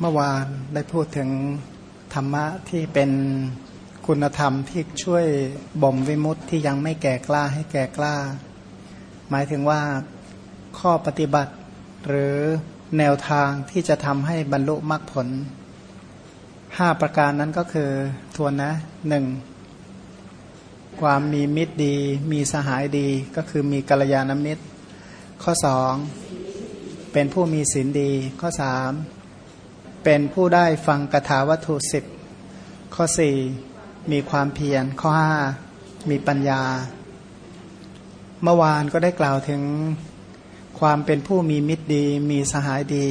เมื่อวานได้พูดถึงธรรมะที่เป็นคุณธรรมที่ช่วยบ่มวิมุตติที่ยังไม่แก่กล้าให้แก่กล้า หมายถึงว่าข้อปฏิบัติหรือแนวทางที่จะทำให้บรรลุมรรคผลห้าประการนั้นก็คือทวนนะหนึ่งความมีมิตรดี มีสหายดีก็คือมีกัลยาณมิตร ข้อสองเป็นผู้มีศีลดีข้อสาม เป็นผู้ได้ฟังกถาวัตถุสิบข้อสี่มีความเพียรข้อห้ามีปัญญา เมื่อวานก็ได้กล่าวถึงความเป็นผู้มีมิตรดี มีสหายดี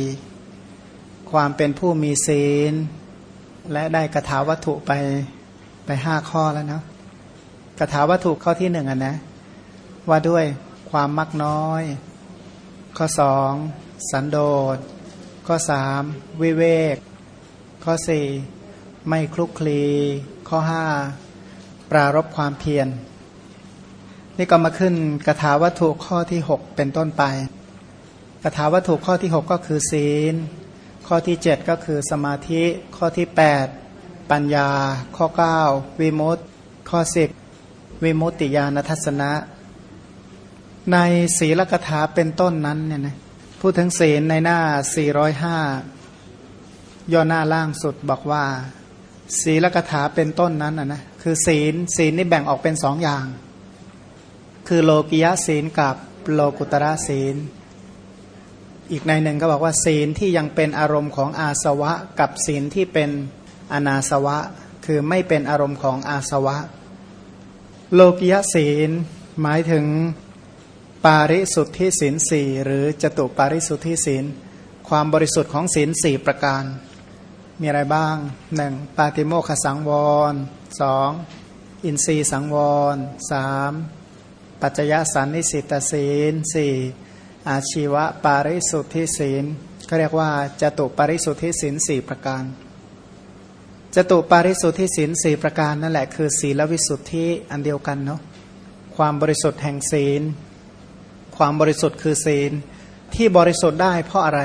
ความเป็นผู้มีศีล และได้กถาวัตถุไปไปห้าข้อแล้วเนาะกถาวัตถุข้อที่หนึ่งอะนะ ว่าด้วยความมักน้อย ข้อสองสันโดษ ข้อสามวิเวก ข้อสี่ไม่คลุกคลี ข้อห้าปรารบความเพียรนี่ก็มาขึ้นกถาวัตถุข้อที่หกเป็นต้นไปกถาวัตถุข้อที่หกก็คือศีล ข้อที่เจ็ดก็คือสมาธิ ข้อที่แปดปัญญา ข้อเก้าวิมุตติ ข้อสิบวิมุตติญาณทัศนะ ในศีลกถาเป็นต้นนั้นเนี่ยนะ พูดถึงศีลในหน้า 405 ย่อหน้าล่างสุดบอกว่า ศีลกถาเป็นต้นนั้นนะนะคือศีลศีลนี่แบ่งออกเป็นสองอย่าง คือโลกิยะศีลกับโลกุตระศีล อีกในหนึ่งก็บอกว่า ศีลที่ยังเป็นอารมณ์ของอาสวะ กับศีลที่เป็นอนาสวะ คือไม่เป็นอารมณ์ของอาสวะ โลกิยะศีลหมายถึง ปาริสุทธิศีลสี่หรือจตุปาริสุทธิศีล ความบริสุทธิ์ของศีลสี่ประการ มีอะไรบ้างหนึ่งปาติโมขสังวรสองอินทรีสังวรสามปัจจยสันนิสิตศีลสี่อาชีวะปาริสุทธิศีลเขาเรียกว่าจตุปาริสุทธิศีลสี่ประการจตุปาริสุทธิศีลสี่ประการนั่นแหละคือ ศีลวิสุทธิอันเดียวกันเนาะความบริสุทธิ์แห่งศีล ความบริสุทธิ์คือศีลที่บริสุทธิ์ได้เพราะอะไร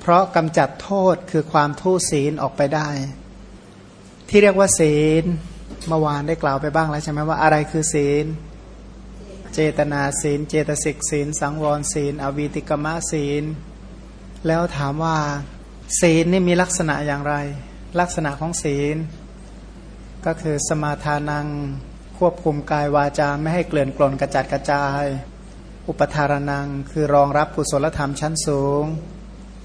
เพราะกำจัดโทษคือความทุศีลออกไปได้ ที่เรียกว่าศีลเมื่อวานได้กล่าวไปบ้างแล้วใช่ไหมว่าอะไรคือศีล เจตนาศีล เจตสิกศีล สังวรศีล อวีติกมะศีล แล้วถามว่า ศีลนี่มีลักษณะอย่างไร ลักษณะของศีล ก็คือสมาทานังควบคุมกายวาจาไม่ให้เกลื่อนกลนกระจัดกระจาย อุปทารนังคือรองรับกุศลธรรมชั้นสูง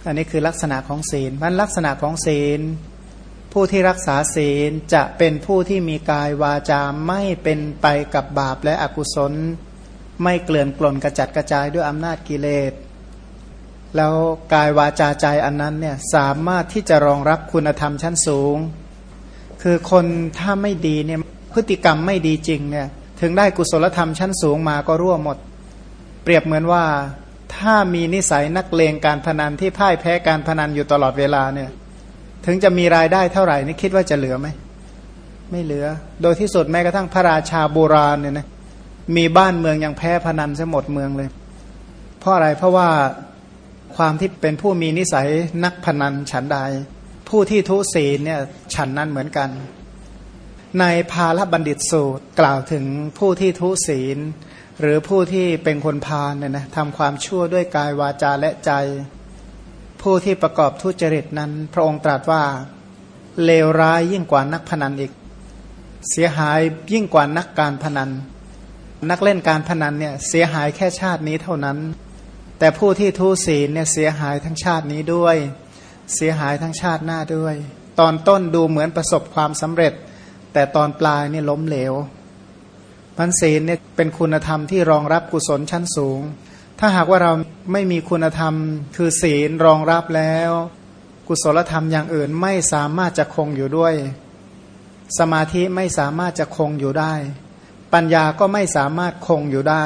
อันนี้คือลักษณะของศีลมันลักษณะของศีล ผู้ที่รักษาศีลจะเป็นผู้ที่มีกายวาจาไม่เป็นไปกับบาปและอกุศล ไม่เกลื่อนกล่นกระจัดกระจายด้วยอำนาจกิเลส แล้วกายวาจาใจอันนั้นเนี่ยสามารถที่จะรองรับคุณธรรมชั้นสูง คือคนถ้าไม่ดีเนี่ยพฤติกรรมไม่ดีจริงเนี่ยถึงได้กุศลธรรมชั้นสูงมาก็รั่วหมด รียบเหมือนว่าถ้ามีนิสัยนักเลงการพนันที่พ่ายแพ้การพนันอยู่ตลอดเวลาเนี่ย ถึงจะมีรายได้เท่าไหร่นี่คิดว่าจะเหลือไหมไม่เหลือ โดยที่สุดแม้กระทั่งพระราชาโบราณเนี่ยนะมีบ้านเมืองยังแพ้พนันซะหมดเมืองเลย เพราะอะไรเพราะว่าความที่เป็นผู้มีนิสัยนักพนันฉันใด ผู้ที่ทุศีลเนี่ยฉันนั้นเหมือนกัน ในภาลบัณฑิตสูตรกล่าวถึงผู้ที่ทุศีล หรือผู้ที่เป็นคนพาลเนี่ยนะทำความชั่วด้วยกายวาจาและใจ ผู้ที่ประกอบทุจริตนั้น พระองค์ตรัสว่าเลวร้ายยิ่งกว่านักพนันอีก เสียหายยิ่งกว่านักการพนัน นักเล่นการพนันเนี่ยเสียหายแค่ชาตินี้เท่านั้น แต่ผู้ที่ทุศีลเนี่ยเสียหายทั้งชาตินี้ด้วย เสียหายทั้งชาติหน้าด้วย ตอนต้นดูเหมือนประสบความสำเร็จ แต่ตอนปลายเนี่ยล้มเหลว มันศีลเนี่ยเป็นคุณธรรมที่รองรับกุศลชั้นสูง ถ้าหากว่าเราไม่มีคุณธรรม คือศีลรองรับแล้ว กุศลธรรมอย่างอื่นไม่สามารถจะคงอยู่ด้วย สมาธิไม่สามารถจะคงอยู่ได้ ปัญญาก็ไม่สามารถคงอยู่ได้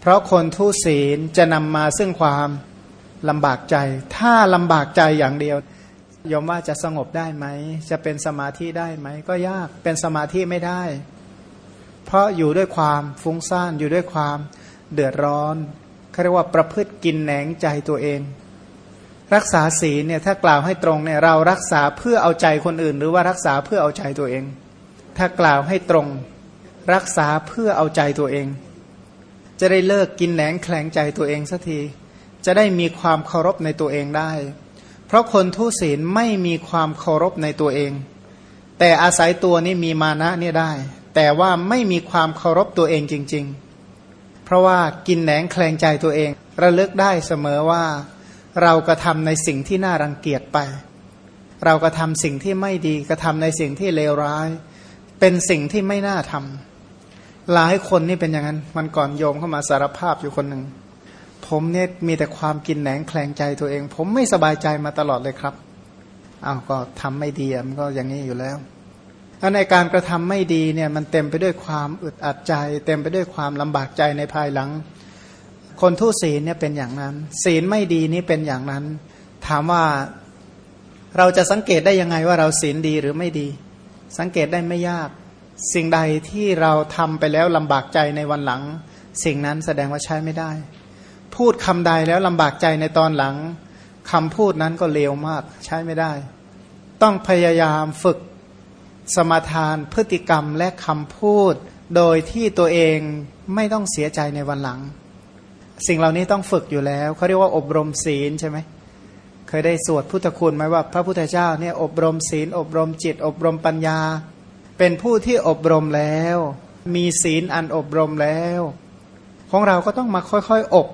เพราะคนทุศีลจะนำมาซึ่งความลำบากใจ ถ้าลำบากใจอย่างเดียวยอมว่าจะสงบได้ไหม จะเป็นสมาธิได้ไหม ก็ยากเป็นสมาธิไม่ได้ ราะอยู่ด้วยความฟุ้งซ่านอยู่ด้วยความเดือดร้อนเขาเรียกว่าประพฤติกินแหนงใจตัวเอง รักษาศีลเนี่ยถ้ากล่าวให้ตรงเนี่ยเรารักษาเพื่อเอาใจคนอื่น หรือว่ารักษาเพื่อเอาใจตัวเอง ถ้ากล่าวให้ตรง รักษาเพื่อเอาใจตัวเอง จะได้เลิกกินแหนงแคลงใจตัวเองสักที จะได้มีความเคารพในตัวเองได้ เพราะคนทุศีลไม่มีความเคารพในตัวเอง แต่อาศัยตัวนี้มีมานะเนี่ยได้ แต่ว่าไม่มีความเคารพตัวเองจริง ๆ เพราะว่ากินแหนงแคลงใจตัวเอง ระลึกได้เสมอว่า เรากระทำในสิ่งที่น่ารังเกียจไป เรากระทำสิ่งที่ไม่ดีกระทำในสิ่งที่เลวร้าย เป็นสิ่งที่ไม่น่าทำหลายคนนี่เป็นอย่างนั้นมันก่อนโยมเข้ามาสารภาพอยู่คนหนึ่งผมเนี่ยมีแต่ความกินแหนงแคลงใจตัวเอง ผมไม่สบายใจมาตลอดเลยครับอ้าวก็ทำไม่ดีมันก็อย่างนี้อยู่แล้ว ถ้าในการกระทำไม่ดีเนี่ยมันเต็มไปด้วยความอึดอัดใจ เต็มไปด้วยความลำบากใจในภายหลัง คนทุศีลเนี่ยเป็นอย่างนั้น ศีลไม่ดีนี่เป็นอย่างนั้น ถามว่าเราจะสังเกตได้ยังไงว่าเราศีลดีหรือไม่ดี สังเกตได้ไม่ยาก สิ่งใดที่เราทำไปแล้วลำบากใจในวันหลัง สิ่งนั้นแสดงว่าใช้ไม่ได้ พูดคำใดแล้วลำบากใจในตอนหลังคำพูดนั้นก็เลวมากใช้ไม่ได้ ต้องพยายามฝึก สมทานพฤติกรรมและคำพูด โดยที่ตัวเองไม่ต้องเสียใจในวันหลัง สิ่งเหล่านี้ต้องฝึกอยู่แล้วเขาเรียกว่าอบรมศีลใช่ไหมเคยได้สวดพุทธคุณไหมว่าพระพุทธเจ้าเนี่ยอบรมศีล อบรมจิต อบรมปัญญา เป็นผู้ที่อบรมแล้ว มีศีลอันอบรมแล้ว ของเราก็ต้องมาค่อยๆ อบ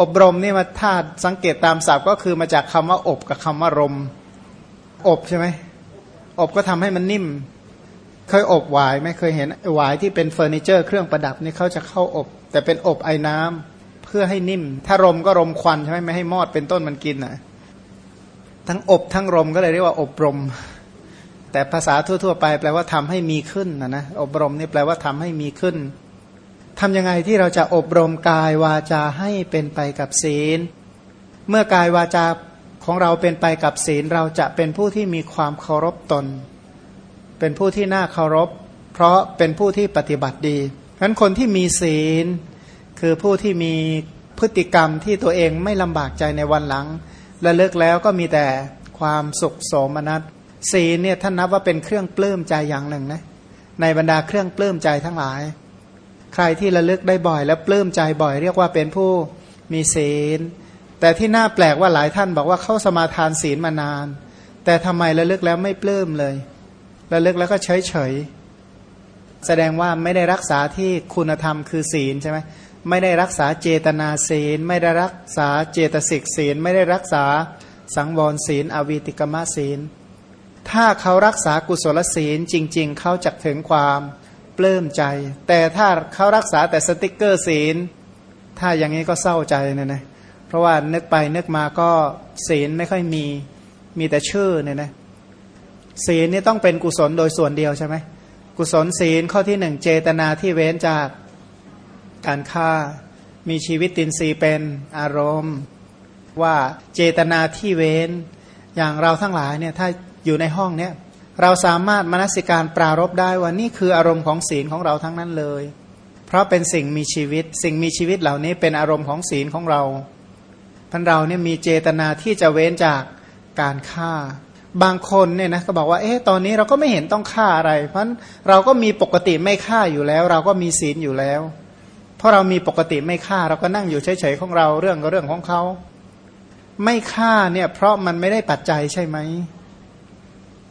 อบรมนี่มาถ้าสังเกตตามศัพท์ก็คือมาจากคำว่าอบกับคำว่ารม อบใช่ไหม อบก็ทำให้มันนิ่ม เคยอบหวายไหมเคยเห็นหวายที่เป็นเฟอร์นิเจอร์เครื่องประดับนี่เขาจะเข้าอบ แต่เป็นอบไอ้น้ำพื่อให้นิ่ม ถ้ารมก็รมควันใช่ไหมไม่ให้มอดเป็นต้นมันกินนะทั้งอบทั้งรมก็เลยเรียกว่าอบรม แต่ภาษาทั่ว ๆ ไปแปลว่าทำให้มีขึ้นนะนะอบรมนี่แปลว่าทำให้มีขึ้นทำยังไงที่เราจะอบรมกายวาจาให้เป็นไปกับศีล เมื่อกายวาจา ของเราเป็นไปกับศีลเราจะเป็นผู้ที่มีความเคารพตน เป็นผู้ที่น่าเคารพ เพราะเป็นผู้ที่ปฏิบัติดีฉะนั้นคนที่มีศีล คือผู้ที่มีพฤติกรรมที่ตัวเองไม่ลำบากใจในวันหลังและเลิกแล้วก็มีแต่ความสุขโสมนัสศีลเนี่ยท่านนับว่าเป็นเครื่องปลื้มใจอย่างหนึ่งนะในบรรดาเครื่องปลื้มใจทั้งหลาย ใครที่ระลึกได้บ่อย และปลื้มใจบ่อย เรียกว่าเป็นผู้มีศีล แต่ที่น่าแปลกว่าหลายท่านบอกว่าเข้าสมาทานศีลมานาน แต่ทำไมระลึกแล้วไม่ปลื้มเลยระลึกแล้วก็เฉยเฉยแสดงว่าไม่ได้รักษาที่คุณธรรมคือศีลใช่ไหมไม่ได้รักษาเจตนาศีล ไม่ได้รักษาเจตสิกศีล ไม่ได้รักษาสังวรศีล อวีติกมศีล ถ้าเขารักษากุศลศีลจริง ๆ เขาจะถึงความปลื้มใจ แต่ถ้าเขารักษาแต่สติกเกอร์ศีล ถ้าอย่างนี้ก็เศร้าใจเนี่ยนะ เพราะว่านึกไปนึกมาก็ศีลไม่ค่อยมีมีแต่ชื่อเนี่ยนะศีลนี่ต้องเป็นกุศลโดยส่วนเดียวใช่ไหมกุศลศีลข้อที่หนึ่งเจตนาที่เว้นจากการฆ่ามีชีวิตตินซีเป็นอารมณ์ ว่าเจตนาที่เว้น อย่างเราทั้งหลายเนี่ยถ้าอยู่ในห้องเนี่ยเราสามารถมนสิการปรารบได้ว่านี่คืออารมณ์ของศีลของเราทั้งนั้นเลย เพราะเป็นสิ่งมีชีวิต สิ่งมีชีวิตเหล่านี้เป็นอารมณ์ของศีลของเรา ท่านเราเนี่ยมีเจตนาที่จะเว้นจากการฆ่า บางคนเนี่ยนะก็บอกว่าเอ๊ะตอนนี้เราก็ไม่เห็นต้องฆ่าอะไร เพราะเราก็มีปกติไม่ฆ่าอยู่แล้ว เราก็มีศีลอยู่แล้ว เพราะเรามีปกติไม่ฆ่าเราก็นั่งอยู่เฉยๆของเราเรื่องก็เรื่องของเขาไม่ฆ่าเนี่ย เพราะมันไม่ได้ปัจจัยใช่ไหม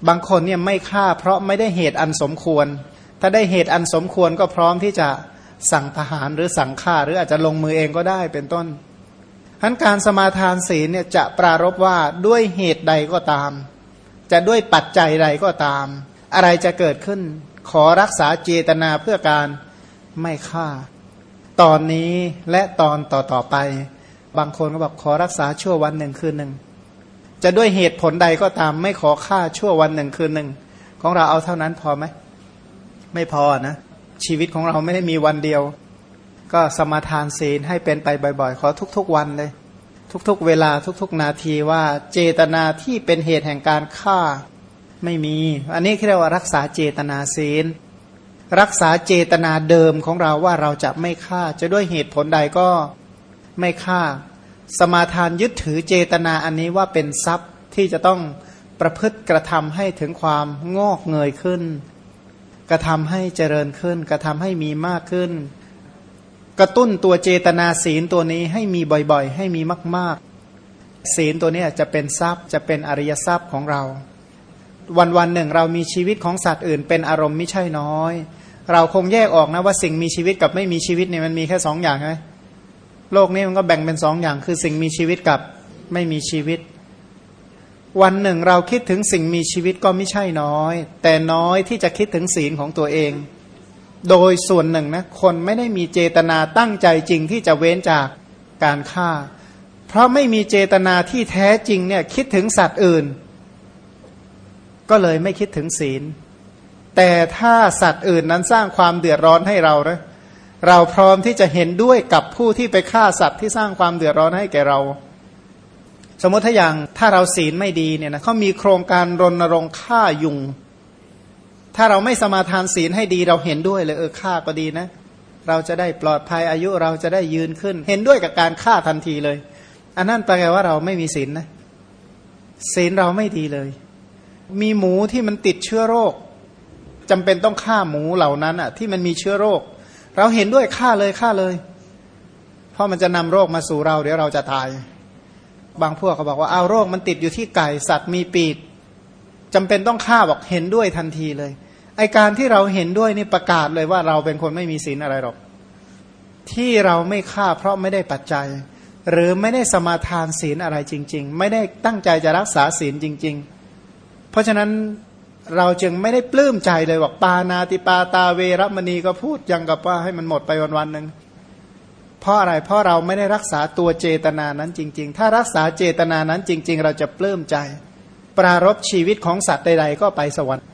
บางคนเนี่ยไม่ฆ่า เพราะไม่ได้เหตุอันสมควร ถ้าได้เหตุอันสมควรก็พร้อมที่จะสั่งทหารหรือสั่งฆ่า หรืออาจจะลงมือเองก็ได้เป็นต้น ทั้นการสมาทานศีลเนี่ยจะปรารบว่าด้วยเหตุใดก็ตาม จะด้วยปัจจัยใดก็ตาม อะไรจะเกิดขึ้น ขอรักษาเจตนาเพื่อการไม่ฆ่า ตอนนี้และตอนต่อต่อไป บางคนก็บอกขอรักษาชั่ววันหนึ่งคืนหนึ่งจะด้วยเหตุผลใดก็ตาม ไม่ขอฆ่าชั่ววันหนึ่งคืนหนึ่งของเราเอาเท่านั้นพอไหมไม่พอนะชีวิตของเราไม่ได้มีวันเดียว ก็สมาทานศีลให้เป็นไปบ่อยๆ ขอทุกๆวันเลย ทุกๆ เวลาทุกๆ นาทีว่าเจตนาที่เป็นเหตุแห่งการฆ่าไม่มี อันนี้เรียกว่ารักษาเจตนาศีล รักษาเจตนาเดิมของเราว่าเราจะไม่ฆ่า จะด้วยเหตุผลใดก็ไม่ฆ่า สมาทานยึดถือเจตนาอันนี้ว่าเป็นทรัพย์ที่จะต้องประพฤติกระทำให้ถึงความงอกเงยขึ้น กระทำให้เจริญขึ้น กระทำให้มีมากขึ้น กระตุ้นตัวเจตนาศีลตัวนี้ให้มีบ่อยๆ ให้มีมาก ๆ ศีลตัวนี้จะเป็นทรัพย์จะเป็นอริยทรัพย์ของเรา วันวันหนึ่งเรามีชีวิตของสัตว์อื่น เป็นอารมณ์ไม่ใช่น้อย เราคงแยกออกนะว่าสิ่งมีชีวิตกับไม่มีชีวิตเนี่ยมันมีแค่สองอย่างใช่ไหมโลกนี้มันก็แบ่งเป็นสองอย่าง คือสิ่งมีชีวิตกับไม่มีชีวิต วันหนึ่งเราคิดถึงสิ่งมีชีวิตก็ไม่ใช่น้อย แต่น้อยที่จะคิดถึงศีลของตัวเอง โดยส่วนหนึ่งนะคนไม่ได้มีเจตนาตั้งใจจริงที่จะเว้นจากการฆ่า เพราะไม่มีเจตนาที่แท้จริงเนี่ยคิดถึงสัตว์อื่น ก็เลยไม่คิดถึงศีล แต่ถ้าสัตว์อื่นนั้นสร้างความเดือดร้อนให้เรานะเราพร้อมที่จะเห็นด้วยกับผู้ที่ไปฆ่าสัตว์ที่สร้างความเดือดร้อนให้แก่เรา สมมติถ้าอย่างถ้าเราศีลไม่ดีเนี่ยนะเขามีโครงการรณรงค์ฆ่ายุง ถ้าเราไม่สมาทานศีลให้ดีเราเห็นด้วยเลยเออฆ่าก็ดีนะ เราจะได้ปลอดภัยอายุเราจะได้ยืนขึ้น เห็นด้วยกับการฆ่าทันทีเลย อันนั้นแปลว่าเราไม่มีศีลนะศีลเราไม่ดีเลย มีหมูที่มันติดเชื้อโรคจำเป็นต้องฆ่าหมูเหล่านั้นอะ ที่มันมีเชื้อโรค เราเห็นด้วยฆ่าเลยฆ่าเลย เพราะมันจะนำโรคมาสู่เราเดี๋ยวเราจะตาย บางพวกเขาบอกว่าเอาโรคมันติดอยู่ที่ไก่สัตว์มีปีกจำเป็นต้องฆ่าบอกเห็นด้วยทันทีเลย ไอการที่เราเห็นด้วยนี่ประกาศเลยว่าเราเป็นคนไม่มีศีลอะไรหรอก ที่เราไม่ฆ่าเพราะไม่ได้ปัจจัย หรือไม่ได้สมาทานศีลอะไรจริง ๆ ไม่ได้ตั้งใจจะรักษาศีลจริง ๆ เพราะฉะนั้นเราจึงไม่ได้ปลื้มใจเลยบอกปานาติปาตาเวรมณีก็พูดยังกับว่าให้มันหมดไปวันวันหนึ่งเพราะอะไรเพราะเราไม่ได้รักษาตัวเจตนานั้นจริง ๆ ถ้ารักษาเจตนานั้นจริง ๆ เราจะปลื้มใจ ปรารบชีวิตของสัตว์ใด ๆ ก็ไปสวรรค์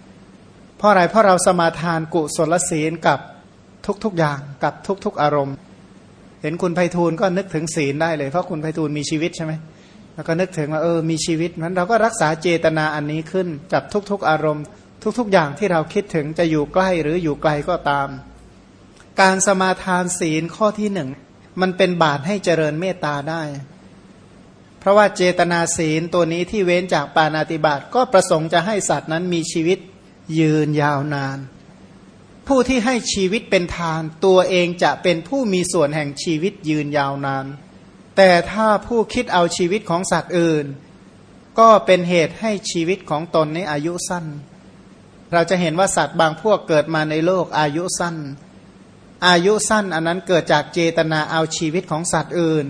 เพราะอะไรเพราะเราสมาทานกุศลศีลกับทุกๆอย่างกับทุก ๆ อารมณ์ เห็นคุณไพฑูรย์ก็นึกถึงศีลได้เลย เพราะคุณไพฑูรย์มีชีวิตใช่ไหมแล้วก็นึกถึงว่าเออมีชีวิตนั้นเราก็รักษาเจตนาอันนี้ขึ้นกับทุก ๆ อารมณ์ ทุก ๆ อย่างที่เราคิดถึงจะอยู่ใกล้หรืออยู่ไกลก็ตาม การสมาทานศีลข้อที่หนึ่งมันเป็นบาตให้เจริญเมตตาได้ เพราะว่าเจตนาศีลตัวนี้ที่เว้นจากปานาติบาตก็ประสงค์จะให้สัตว์นั้นมีชีวิต ยืนยาวนาน ผู้ที่ให้ชีวิตเป็นทาน ตัวเองจะเป็นผู้มีส่วนแห่งชีวิตยืนยาวนาน แต่ถ้าผู้คิดเอาชีวิตของสัตว์อื่น ก็เป็นเหตุให้ชีวิตของตนในอายุสั้น เราจะเห็นว่าสัตว์บางพวกเกิดมาในโลกอายุสั้น อายุสั้นอันนั้นเกิดจากเจตนาเอาชีวิตของสัตว์อื่น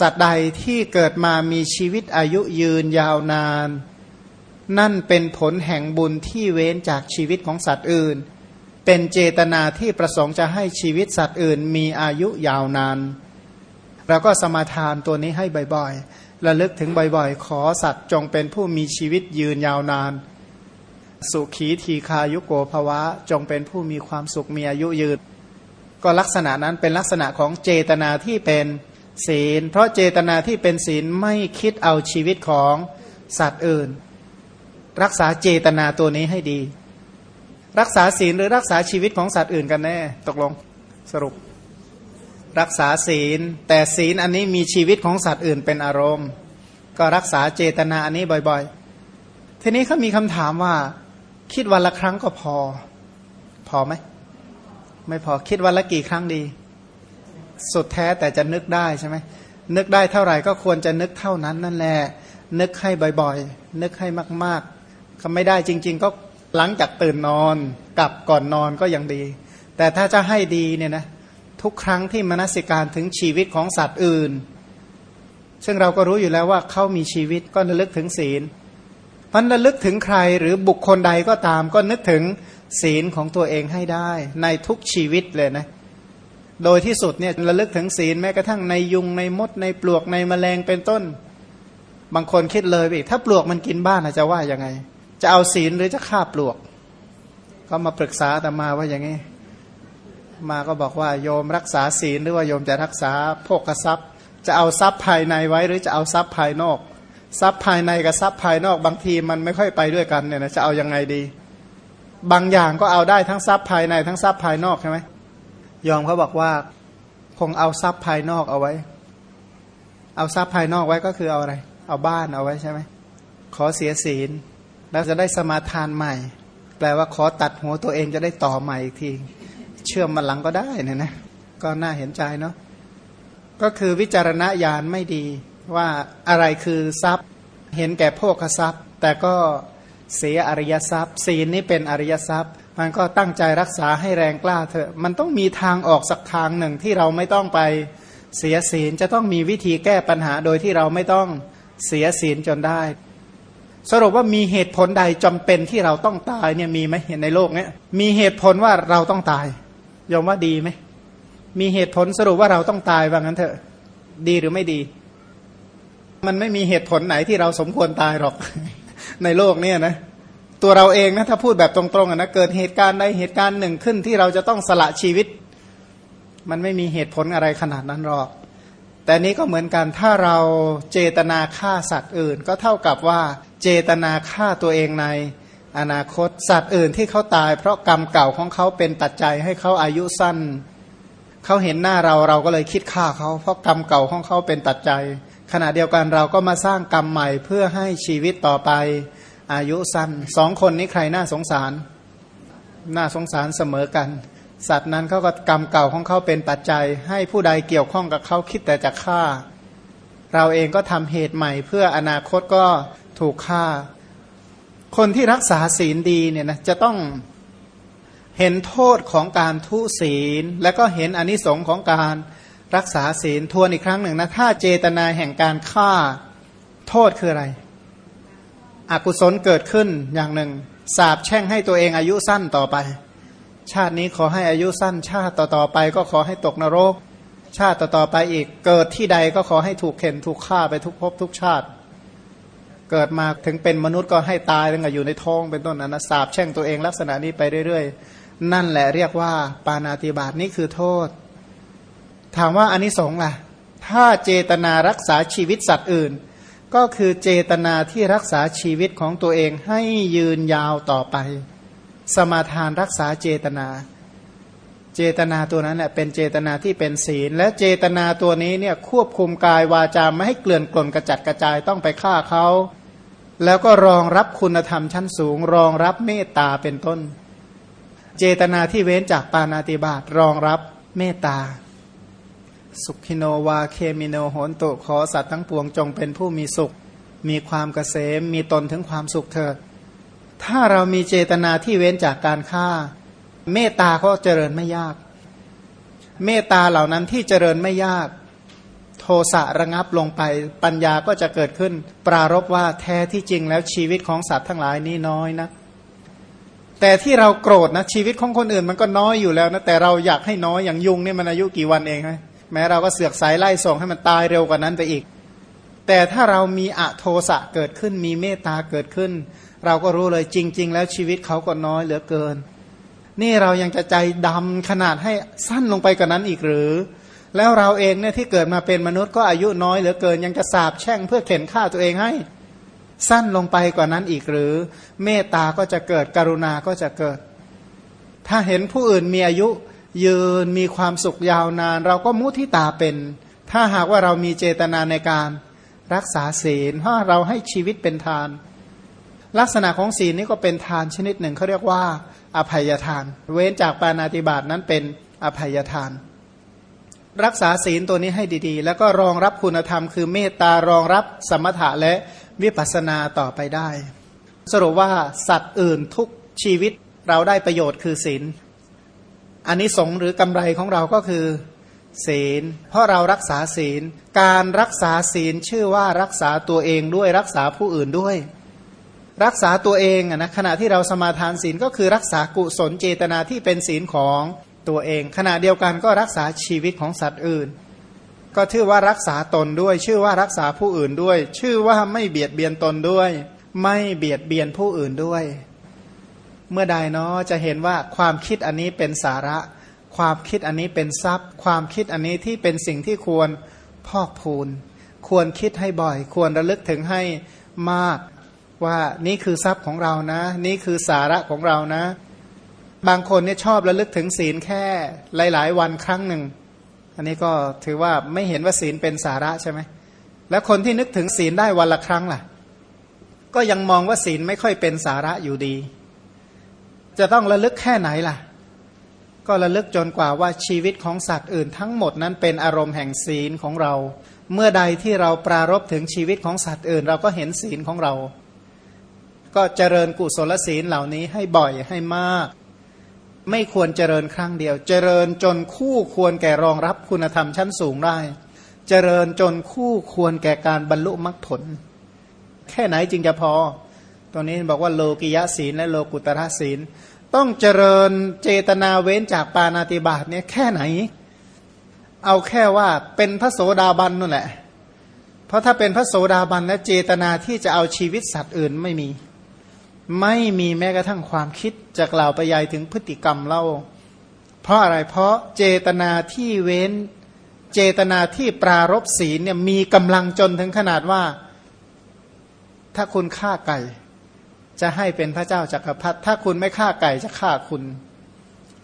สัตว์ใดที่เกิดมามีชีวิตอายุยืนยาวนาน นั่นเป็นผลแห่งบุญที่เว้นจากชีวิตของสัตว์อื่น เป็นเจตนาที่ประสงค์จะให้ชีวิตสัตว์อื่น มีอายุยาวนานเราก็สมาทานตัวนี้ให้บ่อยๆระลึกถึงบ่อยๆ ขอสัตว์จงเป็นผู้มีชีวิตยืนยาวนาน สุขีทีคายุโกภวะ จงเป็นผู้มีความสุขมีอายุยืน ก็ลักษณะนั้นเป็นลักษณะของเจตนาที่เป็นศีล เพราะเจตนาที่เป็นศีลไม่คิดเอาชีวิตของสัตว์อื่น รักษาเจตนาตัวนี้ให้ดี รักษาศีลหรือรักษาชีวิตของสัตว์อื่นกันแน่ ตกลงสรุป รักษาศีล แต่ศีลอันนี้มีชีวิตของสัตว์อื่นเป็นอารมณ์ ก็รักษาเจตนาอันนี้บ่อยๆ ทีนี้เขามีคำถามว่า คิดวันละครั้งก็พอ พอไหมไม่พอคิดวันละกี่ครั้งดี สุดแท้แต่จะนึกได้ใช่ไหมนึกได้เท่าไหร่ก็ควรจะนึกเท่านั้นนั่นแหละนึกให้บ่อยๆ นึกให้มากๆ เขาไม่ได้จริง ๆ ก็หลังจากตื่นนอนกลับก่อนนอนก็ยังดี แต่ถ้าจะให้ดีเนี่ยนะทุกครั้งที่มนสิการถึงชีวิตของสัตว์อื่น ซึ่งเราก็รู้อยู่แล้วว่าเขามีชีวิตก็ระลึกถึงศีลพันระลึกถึงใครหรือบุคคลใดก็ตาม ก็นึกถึงศีลของตัวเองให้ได้ ในทุกชีวิตเลยนะโดยที่สุดเนี่ยระลึกถึงศีลแม้กระทั่งในยุงในมดในปลวกในแมลงเป็นต้น บางคนคิดเลยอีกถ้าปลวกมันกินบ้านจะว่ายังไง จะเอาศีลหรือจะฆ่าปลวก ก็มาปรึกษาแต่มาว่าอย่างไงมาก็บอกว่าโยมรักษาศีลหรือว่าโยมจะรักษาโภคทรัพย์ จะเอาทรัพย์ภายในไว้หรือจะเอาทรัพย์ภายนอก ทรัพย์ภายในกับทรัพย์ภายนอกบางทีมันไม่ค่อยไปด้วยกันเนี่ยนะจะเอายังไงดี บางอย่างก็เอาได้ทั้งทรัพย์ภายในทั้งทรัพย์ภายนอกใช่ไหมยอมเขาบอกว่าคงเอาทรัพย์ภายนอกเอาไว้ เอาทรัพย์ภายนอกไว้ก็คือเอาอะไร เอาบ้านเอาไว้ใช่ไหมขอเสียศีล แล้วจะได้สมาทานใหม่ แปลว่าขอตัดหัวตัวเองจะได้ต่อใหม่อีกที เชื่อมมาหลังก็ได้นะนะก็น่าเห็นใจเนาะก็คือวิจารณญาณไม่ดีว่าอะไรคือทรัพย์ เห็นแก่โภคทรัพย์ แต่ก็เสียอริยทรัพย์ ศีลนี่เป็นอริยทรัพย์ มันก็ตั้งใจรักษาให้แรงกล้าเถอะ มันต้องมีทางออกสักทางหนึ่งที่เราไม่ต้องไปเสียศีลจะต้องมีวิธีแก้ปัญหาโดยที่เราไม่ต้องเสียศีลจนได้ สรุปว่ามีเหตุผลใดจำเป็นที่เราต้องตายเนี่ยมีไหมเห็นในโลกเนี้ยมีเหตุผลว่าเราต้องตายยอมว่าดีไหมมีเหตุผลสรุปว่าเราต้องตายว่างั้นเถอะ ดีหรือไม่ดี มันไม่มีเหตุผลไหนที่เราสมควรตายหรอก ในโลกเนี้นะ ตัวเราเองนะถ้าพูดแบบตรงๆนะเกิดเหตุการณ์ใดเหตุการณ์หนึ่งขึ้นที่เราจะต้องสละชีวิต มันไม่มีเหตุผลอะไรขนาดนั้นหรอกแต่นี้ก็เหมือนกันถ้าเราเจตนาฆ่าสัตว์อื่น ก็เท่ากับว่า เจตนาฆ่าตัวเองในอนาคต สัตว์อื่นที่เขาตาย เพราะกรรมเก่าของเขาเป็นตัดใจให้เขาอายุสั้น เขาเห็นหน้าเราเราก็เลยคิดฆ่าเขาเพราะกรรมเก่าของเขาเป็นตัดใจขณะเดียวกันเราก็มาสร้างกรรมใหม่เพื่อให้ชีวิตต่อไปอายุสั้นสองคนนี้ใครน่าสงสาร น่าสงสารเสมอกัน สัตว์นั้นเขาก็กรรมเก่าของเขาเป็นปัจจัย ให้ผู้ใดเกี่ยวข้องกับเขาคิดแต่จะฆ่า เราเองก็ทำเหตุใหม่เพื่ออนาคตก็ ถูกฆ่า คนที่รักษาศีลดีเนี่ยนะจะต้องเห็นโทษของการทุศีล และก็เห็นอนิสงค์ของการรักษาศีลทวนอีกครั้งหนึ่งนะถ้าเจตนาแห่งการฆ่าโทษคืออะไร อกุศลเกิดขึ้นอย่างหนึ่ง สาบแช่งให้ตัวเองอายุสั้นต่อไป ชาตินี้ขอให้อายุสั้น ชาติต่อๆไปก็ขอให้ตกนรก ชาติต่อๆไปอีกเกิดที่ใดก็ขอให้ถูกเข็นถูกฆ่าไปทุกภพทุกชาติ เกิดมาถึงเป็นมนุษย์ก็ให้ตายตั้งแต่อยู่ในท้องเป็นต้นนะสาบแช่งตัวเองลักษณะนี้ไปเรื่อยๆ นั่นแหละเรียกว่า ปานาติบาตนี่คือโทษ ถามว่าอันนี้สงล่ะ ถ้าเจตนารักษาชีวิตสัตว์อื่น ก็คือเจตนาที่รักษาชีวิตของตัวเองให้ยืนยาวต่อไป สมาทานรักษาเจตนา เจตนาตัวนั้นเนี่ยเป็นเจตนาที่เป็นศีล และเจตนาตัวนี้เนี่ยควบคุมกายวาจาไม่ให้เกลื่อนกล่นกระจัดกระจายต้องไปฆ่าเขา แล้วก็รองรับคุณธรรมชั้นสูง รองรับเมตตาเป็นต้น เจตนาที่เว้นจากปานาติบาตรองรับเมตตา สุขิโนวาเคมิโนโหนตุขอสัตว์ทั้งปวงจงเป็นผู้มีสุข มีความเกษมมีตนถึงความสุขเถิดถ้าเรามีเจตนาที่เว้นจากการฆ่า เมตตาก็เจริญไม่ยาก เมตตาเหล่านั้นที่เจริญไม่ยาก โทสะระงับลงไป ปัญญาก็จะเกิดขึ้น ปรารบว่าแท้ที่จริงแล้วชีวิตของสัตว์ทั้งหลายนี่น้อยนะ แต่ที่เราโกรธนะชีวิตของคนอื่นมันก็น้อยอยู่แล้วนะแต่เราอยากให้น้อยอย่างยุงนี่มันอายุกี่วันเองไหมแม้เราก็เสือกสายไล่ส่งให้มันตายเร็วกว่านั้นไปอีก แต่ถ้าเรามีอะโทสะเกิดขึ้นมีเมตตาเกิดขึ้น เราก็รู้เลยจริง ๆ แล้วชีวิตเขาก็น้อยเหลือเกิน นี่เรายังจะใจดำขนาดให้สั้นลงไปกว่านั้นอีกหรือ แล้วเราเองเนี่ยที่เกิดมาเป็นมนุษย์ก็อายุน้อยเหลือเกิน ยังจะสาบแช่งเพื่อเข็นฆ่าตัวเองให้ สั้นลงไปกว่านั้นอีกหรือ เมตตาก็จะเกิดกรุณาก็จะเกิด ถ้าเห็นผู้อื่นมีอายุยืนมีความสุขยาวนาน เราก็มุทิตาเป็น ถ้าหากว่าเรามีเจตนาในการรักษาศีลเพราะเราให้ชีวิตเป็นทาน ลักษณะของศีลนี้ก็เป็นทานชนิดหนึ่งเขาเรียกว่า อภัยทาน เว้นจากปานาติบาตนั้นเป็นอภัยทาน รักษาศีลตัวนี้ให้ดีๆ แล้วก็รองรับคุณธรรมคือเมตตารองรับสมถะและวิปัสสนาต่อไปได้ สรุปว่าสัตว์อื่นทุกชีวิตเราได้ประโยชน์คือศีลอันนี้สงหรือกำไรของเราก็คือ ศีล เพราะเรารักษาศีล การรักษาศีลชื่อว่ารักษาตัวเองด้วยรักษาผู้อื่นด้วย รักษาตัวเองนะขณะที่เราสมาทานศีลก็คือรักษากุศลเจตนาที่เป็นศีลของ ตัวเอง ขณะเดียวกันก็รักษาชีวิตของสัตว์อื่น ก็ชื่อว่ารักษาตนด้วย ชื่อว่ารักษาผู้อื่นด้วย ชื่อว่าไม่เบียดเบียนตนด้วย ไม่เบียดเบียนผู้อื่นด้วย เมื่อใดเนาะจะเห็นว่าความคิดอันนี้เป็นสาระ ความคิดอันนี้เป็นทรัพย์ ความคิดอันนี้ที่เป็นสิ่งที่ควรพอกพูน ควรคิดให้บ่อย ควรระลึกถึงให้มาก ว่านี่คือทรัพย์ของเรานะ นี่คือสาระของเรานะ บางคนเนี่ยชอบระลึกถึงศีลแค่หลาย ๆ วันครั้งหนึ่ง อันนี้ก็ถือว่าไม่เห็นว่าศีลเป็นสาระใช่ไหมแล้วคนที่นึกถึงศีลได้วันละครั้งล่ะ ก็ยังมองว่าศีลไม่ค่อยเป็นสาระอยู่ดี จะต้องระลึกแค่ไหนล่ะ ก็ระลึกจนกว่าว่าชีวิตของสัตว์อื่นทั้งหมดนั้นเป็นอารมณ์แห่งศีลของเรา เมื่อใดที่เราปรารบถึงชีวิตของสัตว์อื่น เราก็เห็นศีลของเรา ก็เจริญกุศลศีลเหล่านี้ให้บ่อยให้มาก ไม่ควรเจริญครั้งเดียว เจริญจนคู่ควรแก่รองรับคุณธรรมชั้นสูงได้ เจริญจนคู่ควรแก่การบรรลุมรรคผล แค่ไหนจึงจะพอ ตรงนี้บอกว่าโลกิยะศีลและโลกุตระศีล ต้องเจริญเจตนาเว้นจากปานาติบาตเนี่ยแค่ไหน เอาแค่ว่าเป็นพระโสดาบันนั่นแหละ เพราะถ้าเป็นพระโสดาบันและเจตนาที่จะเอาชีวิตสัตว์อื่นไม่มี ไม่มีแม้กระทั่งความคิดจะกล่าวไปยายถึงพฤติกรรมเล่า เพราะอะไรเพราะเจตนาที่เว้นเจตนาที่ปรารบศีลเนี่ยมีกำลังจนถึงขนาดว่า ถ้าคุณฆ่าไก่ จะให้เป็นพระเจ้าจากักรพรรดิถ้าคุณไม่ฆ่าไก่จะฆ่าคุณ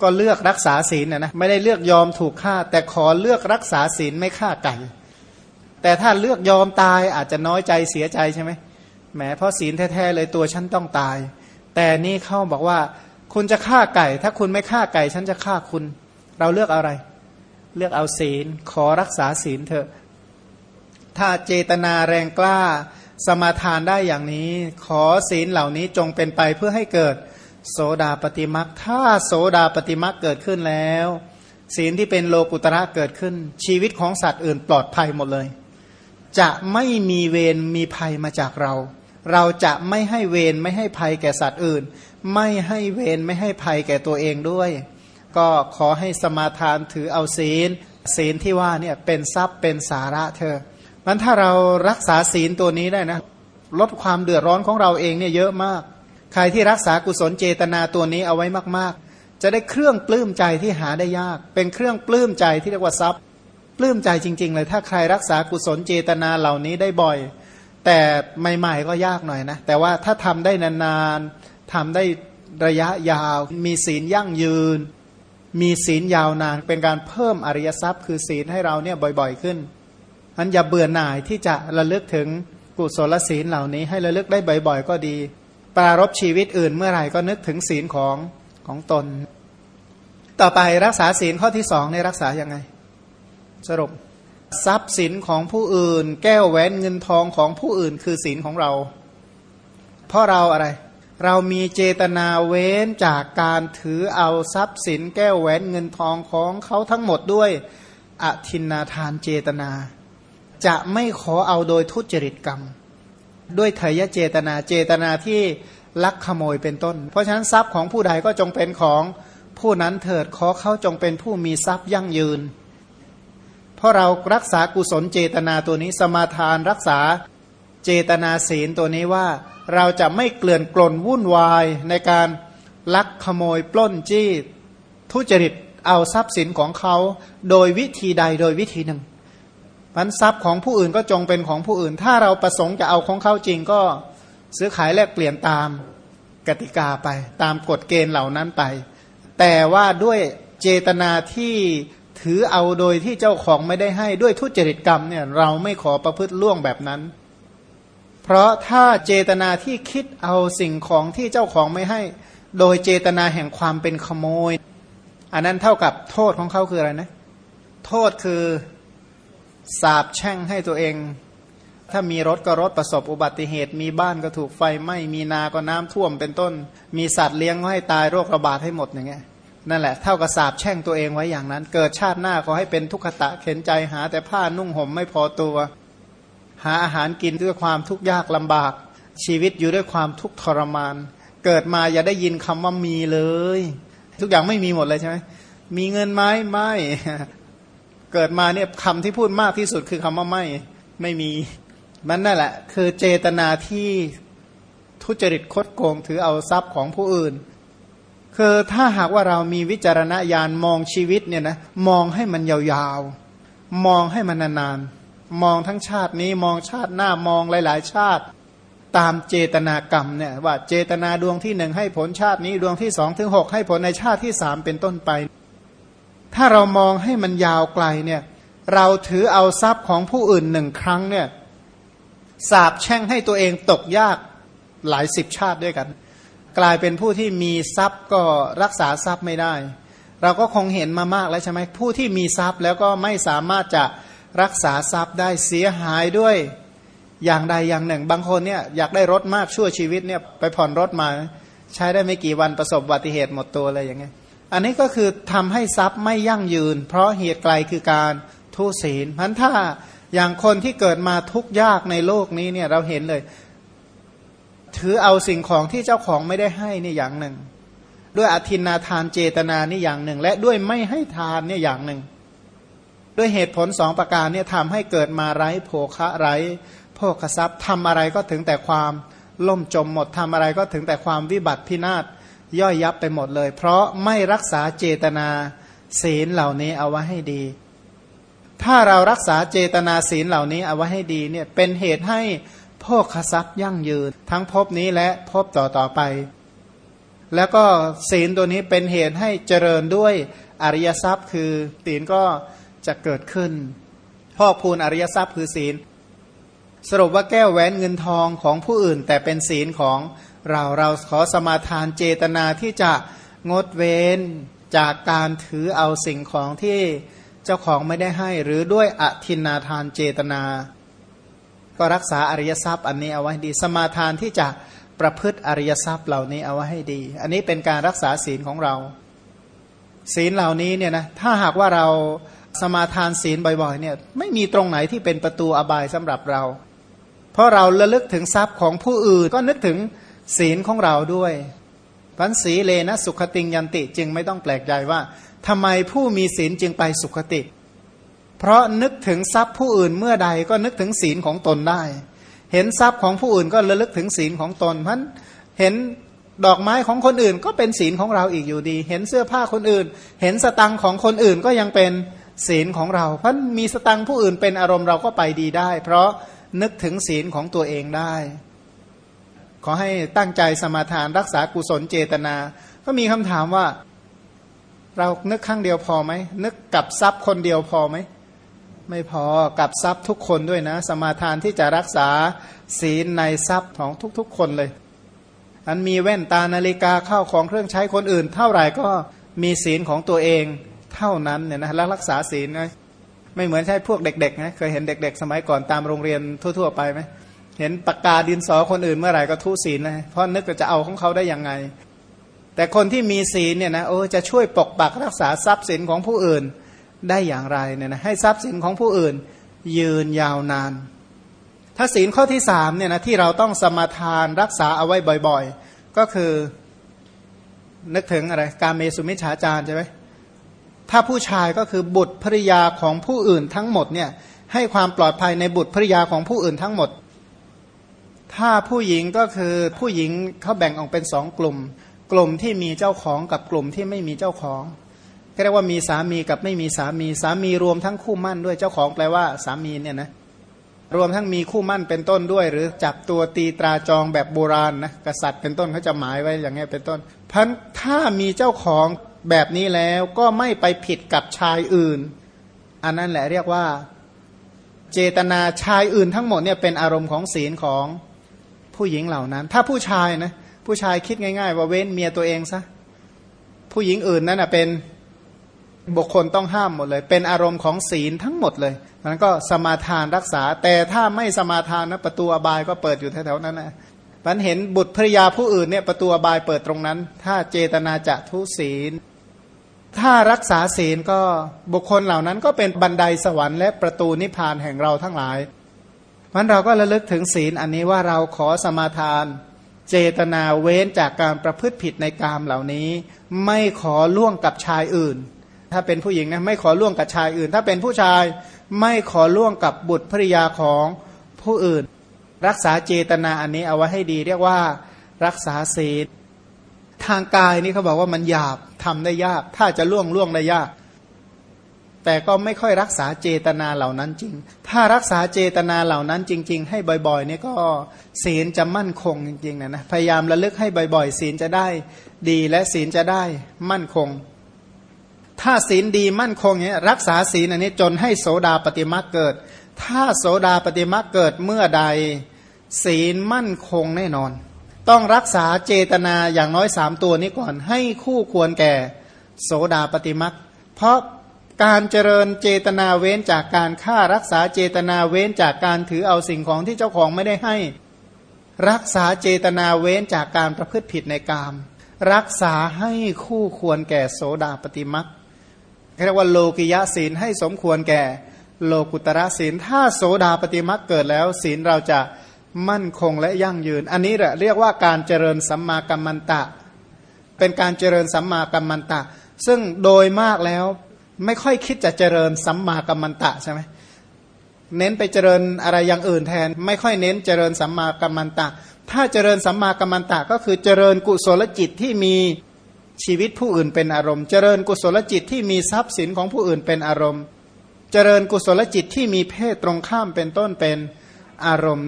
ก็เลือกรักษาศีลนะนะไม่ได้เลือกยอมถูกฆ่า แต่ขอเลือกรักษาศีลไม่ฆ่าไก่ แต่ถ้าเลือกยอมตายอาจจะน้อยใจเสียใจใช่ไหม แหมเพราะศีลแท้ๆเลยตัวฉันต้องตาย แต่นี่เข้าบอกว่า คุณจะฆ่าไก่ ถ้าคุณไม่ฆ่าไก่ ฉันจะฆ่าคุณ เราเลือกอะไร เลือกเอาศีล ขอรักษาศีลเถอะ ถ้าเจตนาแรงกล้า สมาทานได้อย่างนี้ ขอศีลเหล่านี้จงเป็นไปเพื่อให้เกิด โสดาปฏิมักถ้าโสดาปฏิมักเกิดขึ้นแล้ว ศีลที่เป็นโลกุตระเกิดขึ้น ชีวิตของสัตว์อื่นปลอดภัยหมดเลย จะไม่มีเวรมีภัยมาจากเรา เราจะไม่ให้เวรไม่ให้ภัยแก่สัตว์อื่น ไม่ให้เวรไม่ให้ภัยแก่ตัวเองด้วย ก็ขอให้สมาทานถือเอาศีล ศีลที่ว่าเนี่ยเป็นทรัพย์เป็นสาระเธอมันถ้าเรารักษาศีลตัวนี้ได้นะ ลดความเดือดร้อนของเราเองเนี่ยเยอะมาก ใครที่รักษากุศลเจตนาตัวนี้เอาไว้มากๆ จะได้เครื่องปลื้มใจที่หาได้ยาก เป็นเครื่องปลื้มใจที่เรียกว่าทรัพย์ ปลื้มใจจริง ๆ เลยถ้าใครรักษากุศลเจตนาเหล่านี้ได้บ่อย แต่ใหม่ๆก็ยากหน่อยนะ แต่ว่าถ้าทำได้นานๆทำได้ระยะยาว มีศีลยั่งยืน มีศีลยาวนาน เป็นการเพิ่มอริยทรัพย์ คือศีลให้เราเนี่ยบ่อยๆขึ้นอันอย่าเบื่อหน่ายที่จะระลึกถึงกุศลศีลเหล่านี้ ให้ระลึกได้บ่อยๆ ก็ดี ปรารบชีวิตอื่นเมื่อไหร่ก็นึกถึงศีลของของตน ต่อไปรักษาศีลข้อที่สองในรักษายังไง สรุป ทรัพย์สินของผู้อื่น แก้วแหวนเงินทองของผู้อื่นคือศีลของเรา เพราะเราอะไร เรามีเจตนาเว้นจากการถือเอาทรัพย์สิน แก้วแหวนเงินทองของเขาทั้งหมดด้วยอธินาทานเจตนา จะไม่ขอเอาโดยทุจริตกรรม ด้วยเถยเจตนาเจตนาที่ลักขโมยเป็นต้น เพราะฉะนั้นทรัพย์ของผู้ใดก็จงเป็นของผู้นั้นเถิดขอเขาจงเป็นผู้มีทรัพย์ยั่งยืน เพราะเรารักษากุศลเจตนาตัวนี้สมาทานรักษาเจตนาศีลตัวนี้ว่า เราจะไม่เกลื่อนกลนวุ่นวายในการลักขโมยปล้นจี้ทุจริตเอาทรัพย์สินของเขาโดยวิธีใดโดยวิธีหนึ่งพันทรัพย์ของผู้อื่นก็จงเป็นของผู้อื่น ถ้าเราประสงค์จะเอาของเขาจริงก็ซื้อขายแลกเปลี่ยนตามกติกาไป ตามกฎเกณฑ์เหล่านั้นไป แต่ว่าด้วยเจตนาที่ ถือเอาโดยที่เจ้าของไม่ได้ให้ด้วยทุจริตกรรมเนี่ยเราไม่ขอประพฤติล่วงแบบนั้น เพราะถ้าเจตนาที่คิดเอาสิ่งของที่เจ้าของไม่ให้ โดยเจตนาแห่งความเป็นขโมย อันนั้นเท่ากับโทษของเขาคืออะไรนะ โทษคือสาบแช่งให้ตัวเอง ถ้ามีรถก็รถประสบอุบัติเหตุ มีบ้านก็ถูกไฟไหม้มีนาก็น้ำท่วมเป็นต้น มีสัตว์เลี้ยงก็ให้ตายโรคระบาดให้หมดอย่างเงี้ย นั่นแหละเท่ากับสาบแช่งตัวเองไว้อย่างนั้น เกิดชาติหน้าก็ให้เป็นทุกขตะเข็นใจหา แต่ผ้านุ่งห่มไม่พอตัว หาอาหารกินด้วยความทุกข์ยากลำบาก ชีวิตอยู่ด้วยความทุกข์ทรมาน เกิดมาอย่าได้ยินคำว่ามีเลย ทุกอย่างไม่มีหมดเลยใช่ไหมมีเงินไหมไม่เกิดมาเนี่ยคำที่พูดมากที่สุดคือคำว่าไม่ไม่มีมันนั่นแหละ คือเจตนาที่ทุจริตคดโกงถือเอาทรัพย์ของผู้อื่น คือถ้าหากว่าเรามีวิจารณญาณมองชีวิตเนี่ยนะมองให้มันยาวๆ มองให้มันนานๆ มองทั้งชาตินี้มองชาติหน้ามองหลาย ๆ ชาติ ตามเจตนากรรมเนี่ยว่าเจตนาดวงที่หนึ่งให้ผลชาตินี้ดวงที่สองถึงหกให้ผลในชาติที่สามเป็นต้นไป ถ้าเรามองให้มันยาวไกลเนี่ยเราถือเอาทรัพย์ของผู้อื่นหนึ่งครั้งเนี่ยสาบแช่งให้ตัวเองตกยากหลายสิบชาติด้วยกัน กลายเป็นผู้ที่มีทรัพย์ก็รักษาทรัพย์ไม่ได้ เราก็คงเห็นมามากแล้วใช่ไหมผู้ที่มีทรัพย์แล้วก็ไม่สามารถจะรักษาทรัพย์ได้เสียหายด้วยอย่างใดอย่างหนึ่ง บางคนเนี่ยอยากได้รถมากชั่วชีวิตเนี่ยไปผ่อนรถมา ใช้ได้ไม่กี่วันประสบอุบัติเหตุหมดตัวเลยอย่างเงี้ยอันนี้ก็คือทำให้ทรัพย์ไม่ยั่งยืน เพราะเหตุไกลคือการทุศีลพันถ้าอย่างคนที่เกิดมาทุกข์ยากในโลกนี้เนี่ยเราเห็นเลย ถือเอาสิ่งของที่เจ้าของไม่ได้ให้นี่อย่างหนึ่ง ด้วยอธินาทานเจตนานี่อย่างหนึ่ง และด้วยไม่ให้ทานเนี่ยอย่างหนึ่ง ด้วยเหตุผลสองประการเนี่ยทำให้เกิดมาไร้โภคะไร้โภคทรัพย์ทำอะไรก็ถึงแต่ความล่มจมหมดทำอะไรก็ถึงแต่ความวิบัติพินาศย่อยยับไปหมดเลย เพราะไม่รักษาเจตนาศีลเหล่านี้เอาไว้ให้ดี ถ้าเรารักษาเจตนาศีลเหล่านี้เอาไว้ให้ดีเนี่ยเป็นเหตุให้ โภคทรัพย์ยั่งยืน ทั้งภพนี้และภพต่อต่อไป แล้วก็ศีลตัวนี้เป็นเหตุให้เจริญด้วยอริยทรัพย์ คือศีลก็จะเกิดขึ้นพ่อพูนอริยทรัพย์คือศีล สรุปว่าแก้วแหวนเงินทองของผู้อื่น แต่เป็นศีลของเราเราขอสมาทานเจตนาที่จะงดเว้นจากการถือเอาสิ่งของที่เจ้าของไม่ได้ให้ หรือด้วยอธินาทานเจตนา ก็รักษาอริยทรัพย์อันนี้เอาไว้ดี สมาทานที่จะประพฤติอริยทรัพย์เหล่านี้เอาไว้ให้ดี อันนี้เป็นการรักษาศีลของเรา ศีลเหล่านี้เนี่ยนะถ้าหากว่าเราสมาทานศีลบ่อยๆเนี่ยไม่มีตรงไหนที่เป็นประตูอบายสำหรับเรา เพราะเราระลึกถึงทรัพย์ของผู้อื่นก็นึกถึงศีลของเราด้วยพันสีเลนะสุขติงยันติจึงไม่ต้องแปลกใจว่าทำไมผู้มีศีลจึงไปสุขติ เพราะนึกถึงทรัพย์ผู้อื่นเมื่อใดก็นึกถึงศีลของตนได้ เห็นทรัพย์ของผู้อื่นก็ระลึกถึงศีลของตนพันเห็นดอกไม้ของคนอื่นก็เป็นศีลของเราอีกอยู่ดี เห็นเสื้อผ้าคนอื่น เห็นสตังของคนอื่นก็ยังเป็นศีลของเราพันมีสตังผู้อื่นเป็นอารมณ์เราก็ไปดีได้ เพราะนึกถึงศีลของตัวเองได้ ขอให้ตั้งใจสมาทานรักษากุศลเจตนา ก็มีคำถามว่า เรานึกครั้งเดียวพอไหมนึกกับทรัพย์คนเดียวพอไหม ไม่พอกับทรัพย์ทุกคนด้วยนะ สมาทานที่จะรักษาศีลในทรัพย์ของทุกๆคนเลย อันมีแว่นตานาฬิกาเข้าของเครื่องใช้คนอื่น เท่าไหร่ก็มีศีลของตัวเองเท่านั้นเนี่ยนะรักษาศีลนะไม่เหมือนใช่พวกเด็กๆนะเคยเห็นเด็ก ๆ สมัยก่อนตามโรงเรียนทั่ว ๆ ไปไหมเห็นปากกาดินสอคนอื่นเมื่อไหร่ก็ทุศีลนะเพราะนึกจะเอาของเขาได้ยังไง แต่คนที่มีศีลเนี่ยนะโอ้จะช่วยปกปักรักษาทรัพย์สินของผู้อื่น ได้อย่างไรเนี่ยนะให้ทรัพย์สินของผู้อื่น ยืนยาวนาน ถ้าศีลข้อที่สามเนี่ยนะที่เราต้องสมาทานรักษาเอาไว้บ่อยๆ ก็คือนึกถึงอะไรการเมสุมิชฌาจารใช่ไหมถ้าผู้ชายก็คือบุตรภริยาของผู้อื่นทั้งหมดเนี่ยให้ความปลอดภัยในบุตรภริยาของผู้อื่นทั้งหมด ถ้าผู้หญิงก็คือผู้หญิงเขาแบ่งออกเป็นสองกลุ่ม กลุ่มที่มีเจ้าของกับกลุ่มที่ไม่มีเจ้าของ เรียกว่ามีสามีกับไม่มีสามีสามีรวมทั้งคู่มั่นด้วยเจ้าของแปลว่าสามีเนี่ยนะรวมทั้งมีคู่มั่นเป็นต้นด้วย หรือจับตัวตีตราจองแบบโบราณนะกษัตริย์เป็นต้นเขาจะหมายไว้อย่างเงี้ยเป็นต้นพันถ้ามีเจ้าของแบบนี้แล้วก็ไม่ไปผิดกับชายอื่น อันนั้นแหละเรียกว่าเจตนาชายอื่นทั้งหมดเนี่ยเป็นอารมณ์ของศีลของผู้หญิงเหล่านั้น ถ้าผู้ชายนะผู้ชายคิดง่าย ๆ ว่าเว้นเมียตัวเองซะผู้หญิงอื่นนั้นเป็น บุคคลต้องห้ามหมดเลย เป็นอารมณ์ของศีลทั้งหมดเลยนั้นก็สมาทานรักษา แต่ถ้าไม่สมาทานนะประตูอบายก็เปิดอยู่แถวๆนั้นนะมันเห็นบุตรภรยาผู้อื่นเนี่ยประตูอบายเปิดตรงนั้น ถ้าเจตนาจะทุศีล ถ้ารักษาศีลก็บุคคลเหล่านั้นก็เป็นบันไดสวรรค์และประตูนิพพานแห่งเราทั้งหลายมันเราก็ระลึกถึงศีลอันนี้ว่าเราขอสมาทาน เจตนาเว้นจากการประพฤติผิดในกามเหล่านี้ ไม่ขอล่วงกับชายอื่น ถ้าเป็นผู้หญิงนะไม่ขอล่วงกับชายอื่น ถ้าเป็นผู้ชายไม่ขอล่วงกับบุตรภริยาของผู้อื่น รักษาเจตนาอันนี้เอาไว้ให้ดี เรียกว่ารักษาศีลทางกายนี่เขาบอกว่ามันหยาบทำได้ยาก ถ้าจะล่วงล่วงได้ยาก แต่ก็ไม่ค่อยรักษาเจตนาเหล่านั้นจริง ถ้ารักษาเจตนาเหล่านั้นจริง ๆ ให้บ่อยๆนี่ก็ศีลจะมั่นคงจริงๆนะนะพยายามระลึกให้บ่อยๆ ศีลจะได้ดีและศีลจะได้มั่นคง ถ้าศีลดีมั่นคงเนี่ยรักษาศีลอันนี้จนให้โสดาปฏิมาเกิด ถ้าโสดาปฏิมาเกิดเมื่อใด ศีลมั่นคงแน่นอน ต้องรักษาเจตนาอย่างน้อยสามตัวนี้ก่อนให้คู่ควรแก่ โสดาปฏิมักเพราะการเจริญเจตนาเว้นจากการฆ่ารักษาเจตนาเว้นจากการถือเอาสิ่งของที่เจ้าของไม่ได้ให้ รักษาเจตนาเว้นจากการประพฤติผิดในกาม รักษาให้คู่ควรแก่โสดาปฏิมัก เรียกว่าโลกิยะศีลให้สมควรแก่ โลกุตระศีล ถ้าโสดาปฏิมักเกิดแล้ว ศีลเราจะมั่นคงและยั่งยืน อันนี้แหละเรียกว่าการเจริญสัมมากัมมันตะ เป็นการเจริญสัมมากัมมันตะ ซึ่งโดยมากแล้วไม่ค่อยคิดจะเจริญสัมมากัมมันตะใช่ไหมเน้นไปเจริญอะไรอย่างอื่นแทน ไม่ค่อยเน้นเจริญสัมมากัมมันตะ ถ้าเจริญสัมมากัมมันตะก็คือเจริญกุศลจิตที่มี ชีวิตผู้อื่นเป็นอารมณ์ เจริญกุศลจิตที่มีทรัพย์สินของผู้อื่นเป็นอารมณ์ เจริญกุศลจิตที่มีเพศตรงข้ามเป็นต้นเป็นอารมณ์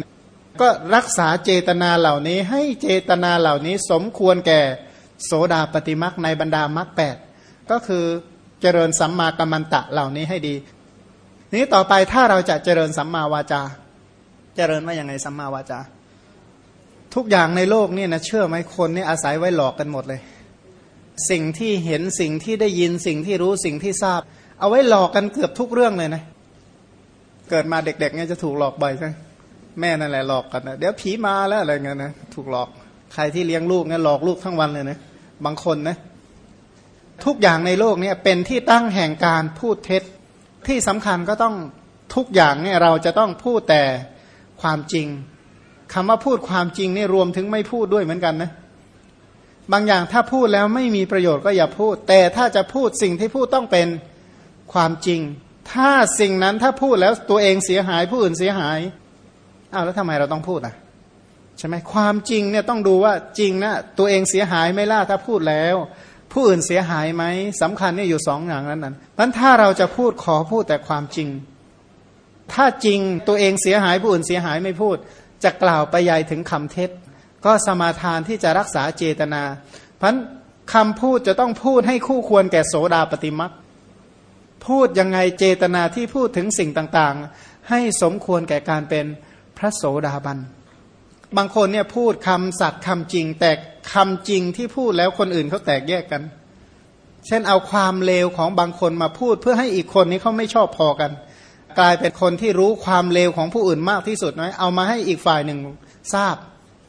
ก็รักษาเจตนาเหล่านี้ให้เจตนาเหล่านี้สมควรแก่โสดาปฏิมักในบรรดามักแปดก็คือเจริญสัมมากัมมันตะเหล่านี้ให้ดี นี้ต่อไปถ้าเราจะเจริญสัมมาวาจา เจริญว่าย่างไงสัมมาวาจา ทุกอย่างในโลกนี่นะเชื่อไหมคนนี่อาศัยไว้หลอกกันหมดเลย สิ่งที่เห็นสิ่งที่ได้ยินสิ่งที่รู้สิ่งที่ทราบ เอาไว้หลอกกันเกือบทุกเรื่องเลยนะ เกิดมาเด็กๆเนี่ยจะถูกหลอกบ่อยใช่แม่นั่นแหละหลอกกันนะเดี๋ยวผีมาแล้วอะไรเงี้ยนะถูกหลอกใครที่เลี้ยงลูกเนี่ยหลอกลูกทั้งวันเลยนะบางคนนะทุกอย่างในโลกเนี้เป็นที่ตั้งแห่งการพูดเท็จที่สำคัญก็ต้องทุกอย่างเนี่ยเราจะต้องพูดแต่ความจริงคำว่าพูดความจริงนี่รวมถึงไม่พูดด้วยเหมือนกันนะ บางอย่างถ้าพูดแล้วไม่มีประโยชน์ก็อย่าพูด แต่ถ้าจะพูดสิ่งที่พูดต้องเป็นความจริง ถ้าสิ่งนั้นถ้าพูดแล้วตัวเองเสียหายผู้อื่นเสียหายอ้าวแล้วทำไมเราต้องพูดอะใช่ไหมความจริงเนี่ยต้องดูว่าจริงนะตัวเองเสียหายไม่ล่าถ้าพูดแล้ว ผู้อื่นเสียหายไหมสำคัญเนี่ยอยู่สองอย่างนั้นนั้นนั้นถ้าเราจะพูดขอพูดแต่ความจริง ถ้าจริงตัวเองเสียหายผู้อื่นเสียหายไม่พูด จะกล่าวไปยัยถึงคำเท็จ ก็สมาทานที่จะรักษาเจตนา เพราะคำพูดจะต้องพูดให้คู่ควรแก่โสดาปฏิมักพูดยังไงเจตนาที่พูดถึงสิ่งต่างๆ ให้สมควรแก่การเป็นพระโสดาบัน บางคนเนี่ยพูดคำสัตย์คำจริง แต่คำจริงที่พูดแล้วคนอื่นเขาแตกแยกกัน เช่นเอาความเลวของบางคนมาพูดเพื่อให้อีกคนนี้เขาไม่ชอบพอกัน กลายเป็นคนที่รู้ความเลวของผู้อื่นมากที่สุดน้อยเอามาให้อีกฝ่ายหนึ่งทราบ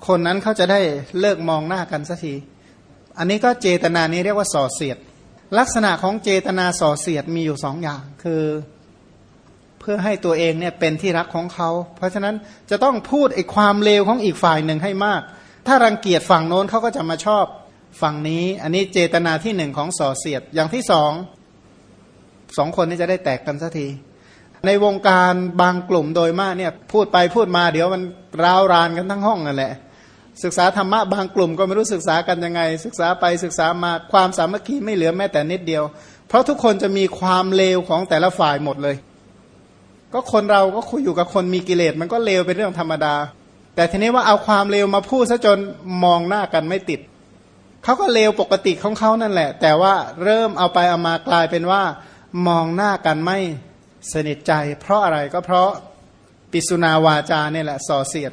คนนั้นเขาจะได้เลิกมองหน้ากันสักที อันนี้ก็เจตนานี้เรียกว่าส่อเสียด ลักษณะของเจตนาส่อเสียดมีอยู่สองอย่าง คือเพื่อให้ตัวเองเนี่ยเป็นที่รักของเขา เพราะฉะนั้นจะต้องพูดไอ้ความเลวของอีกฝ่ายหนึ่งให้มาก ถ้ารังเกียจฝั่งโน้นเขาก็จะมาชอบฝั่งนี้ อันนี้เจตนาที่หนึ่งของส่อเสียด อย่างที่สองสองคนนี้จะได้แตกกันสักทีในวงการบางกลุ่มโดยมากเนี่ยพูดไปพูดมาเดี๋ยวมันร้าวรานกันทั้งห้องนั่นแหละ ศึกษาธรรมะบางกลุ่มก็ไม่รู้ศึกษากันยังไง ศึกษาไปศึกษามาความสามัคคีไม่เหลือแม้แต่นิดเดียว เพราะทุกคนจะมีความเลวของแต่ละฝ่ายหมดเลย ก็คนเราก็คุยอยู่กับคนมีกิเลสมันก็เลวเป็นเรื่องธรรมดา แต่ทีนี้ว่าเอาความเลวมาพูดซะจนมองหน้ากันไม่ติดเขาก็เลวปกติของเขานั่นแหละ แต่ว่าเริ่มเอาไปเอามากลายเป็นว่า มองหน้ากันไม่สนิทใจ เพราะอะไรก็เพราะปิสุนาวาจาเนี่ยแหละส่อเสียด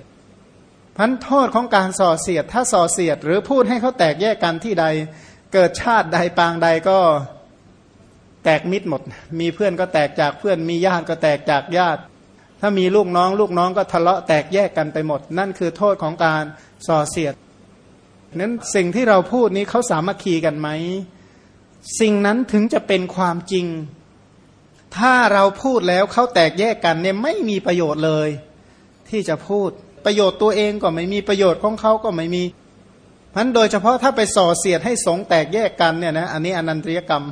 พันโทษของการส่อเสียด ถ้าส่อเสียด หรือพูดให้เขาแตกแยกกันที่ใด เกิดชาติใดปางใดก็แตกมิดหมด มีเพื่อนก็แตกจากเพื่อน มีญาติก็แตกจากญาติ ถ้ามีลูกน้อง ลูกน้องก็ทะเลาะแตกแยกกันไปหมด นั่นคือโทษของการส่อเสียด นั้นสิ่งที่เราพูดนี้เขาสามัคคีกันไหม สิ่งนั้นถึงจะเป็นความจริง ถ้าเราพูดแล้วเขาแตกแยกกันเนี่ยไม่มีประโยชน์เลย ที่จะพูด ประโยชน์ตัวเองก็ไม่มีประโยชน์ของเขาก็ไม่มีพันโดยเฉพาะถ้าไปส่อเสียดให้สงแตกแยกกันเนี่ยนะอันนี้อนันตริยกรรม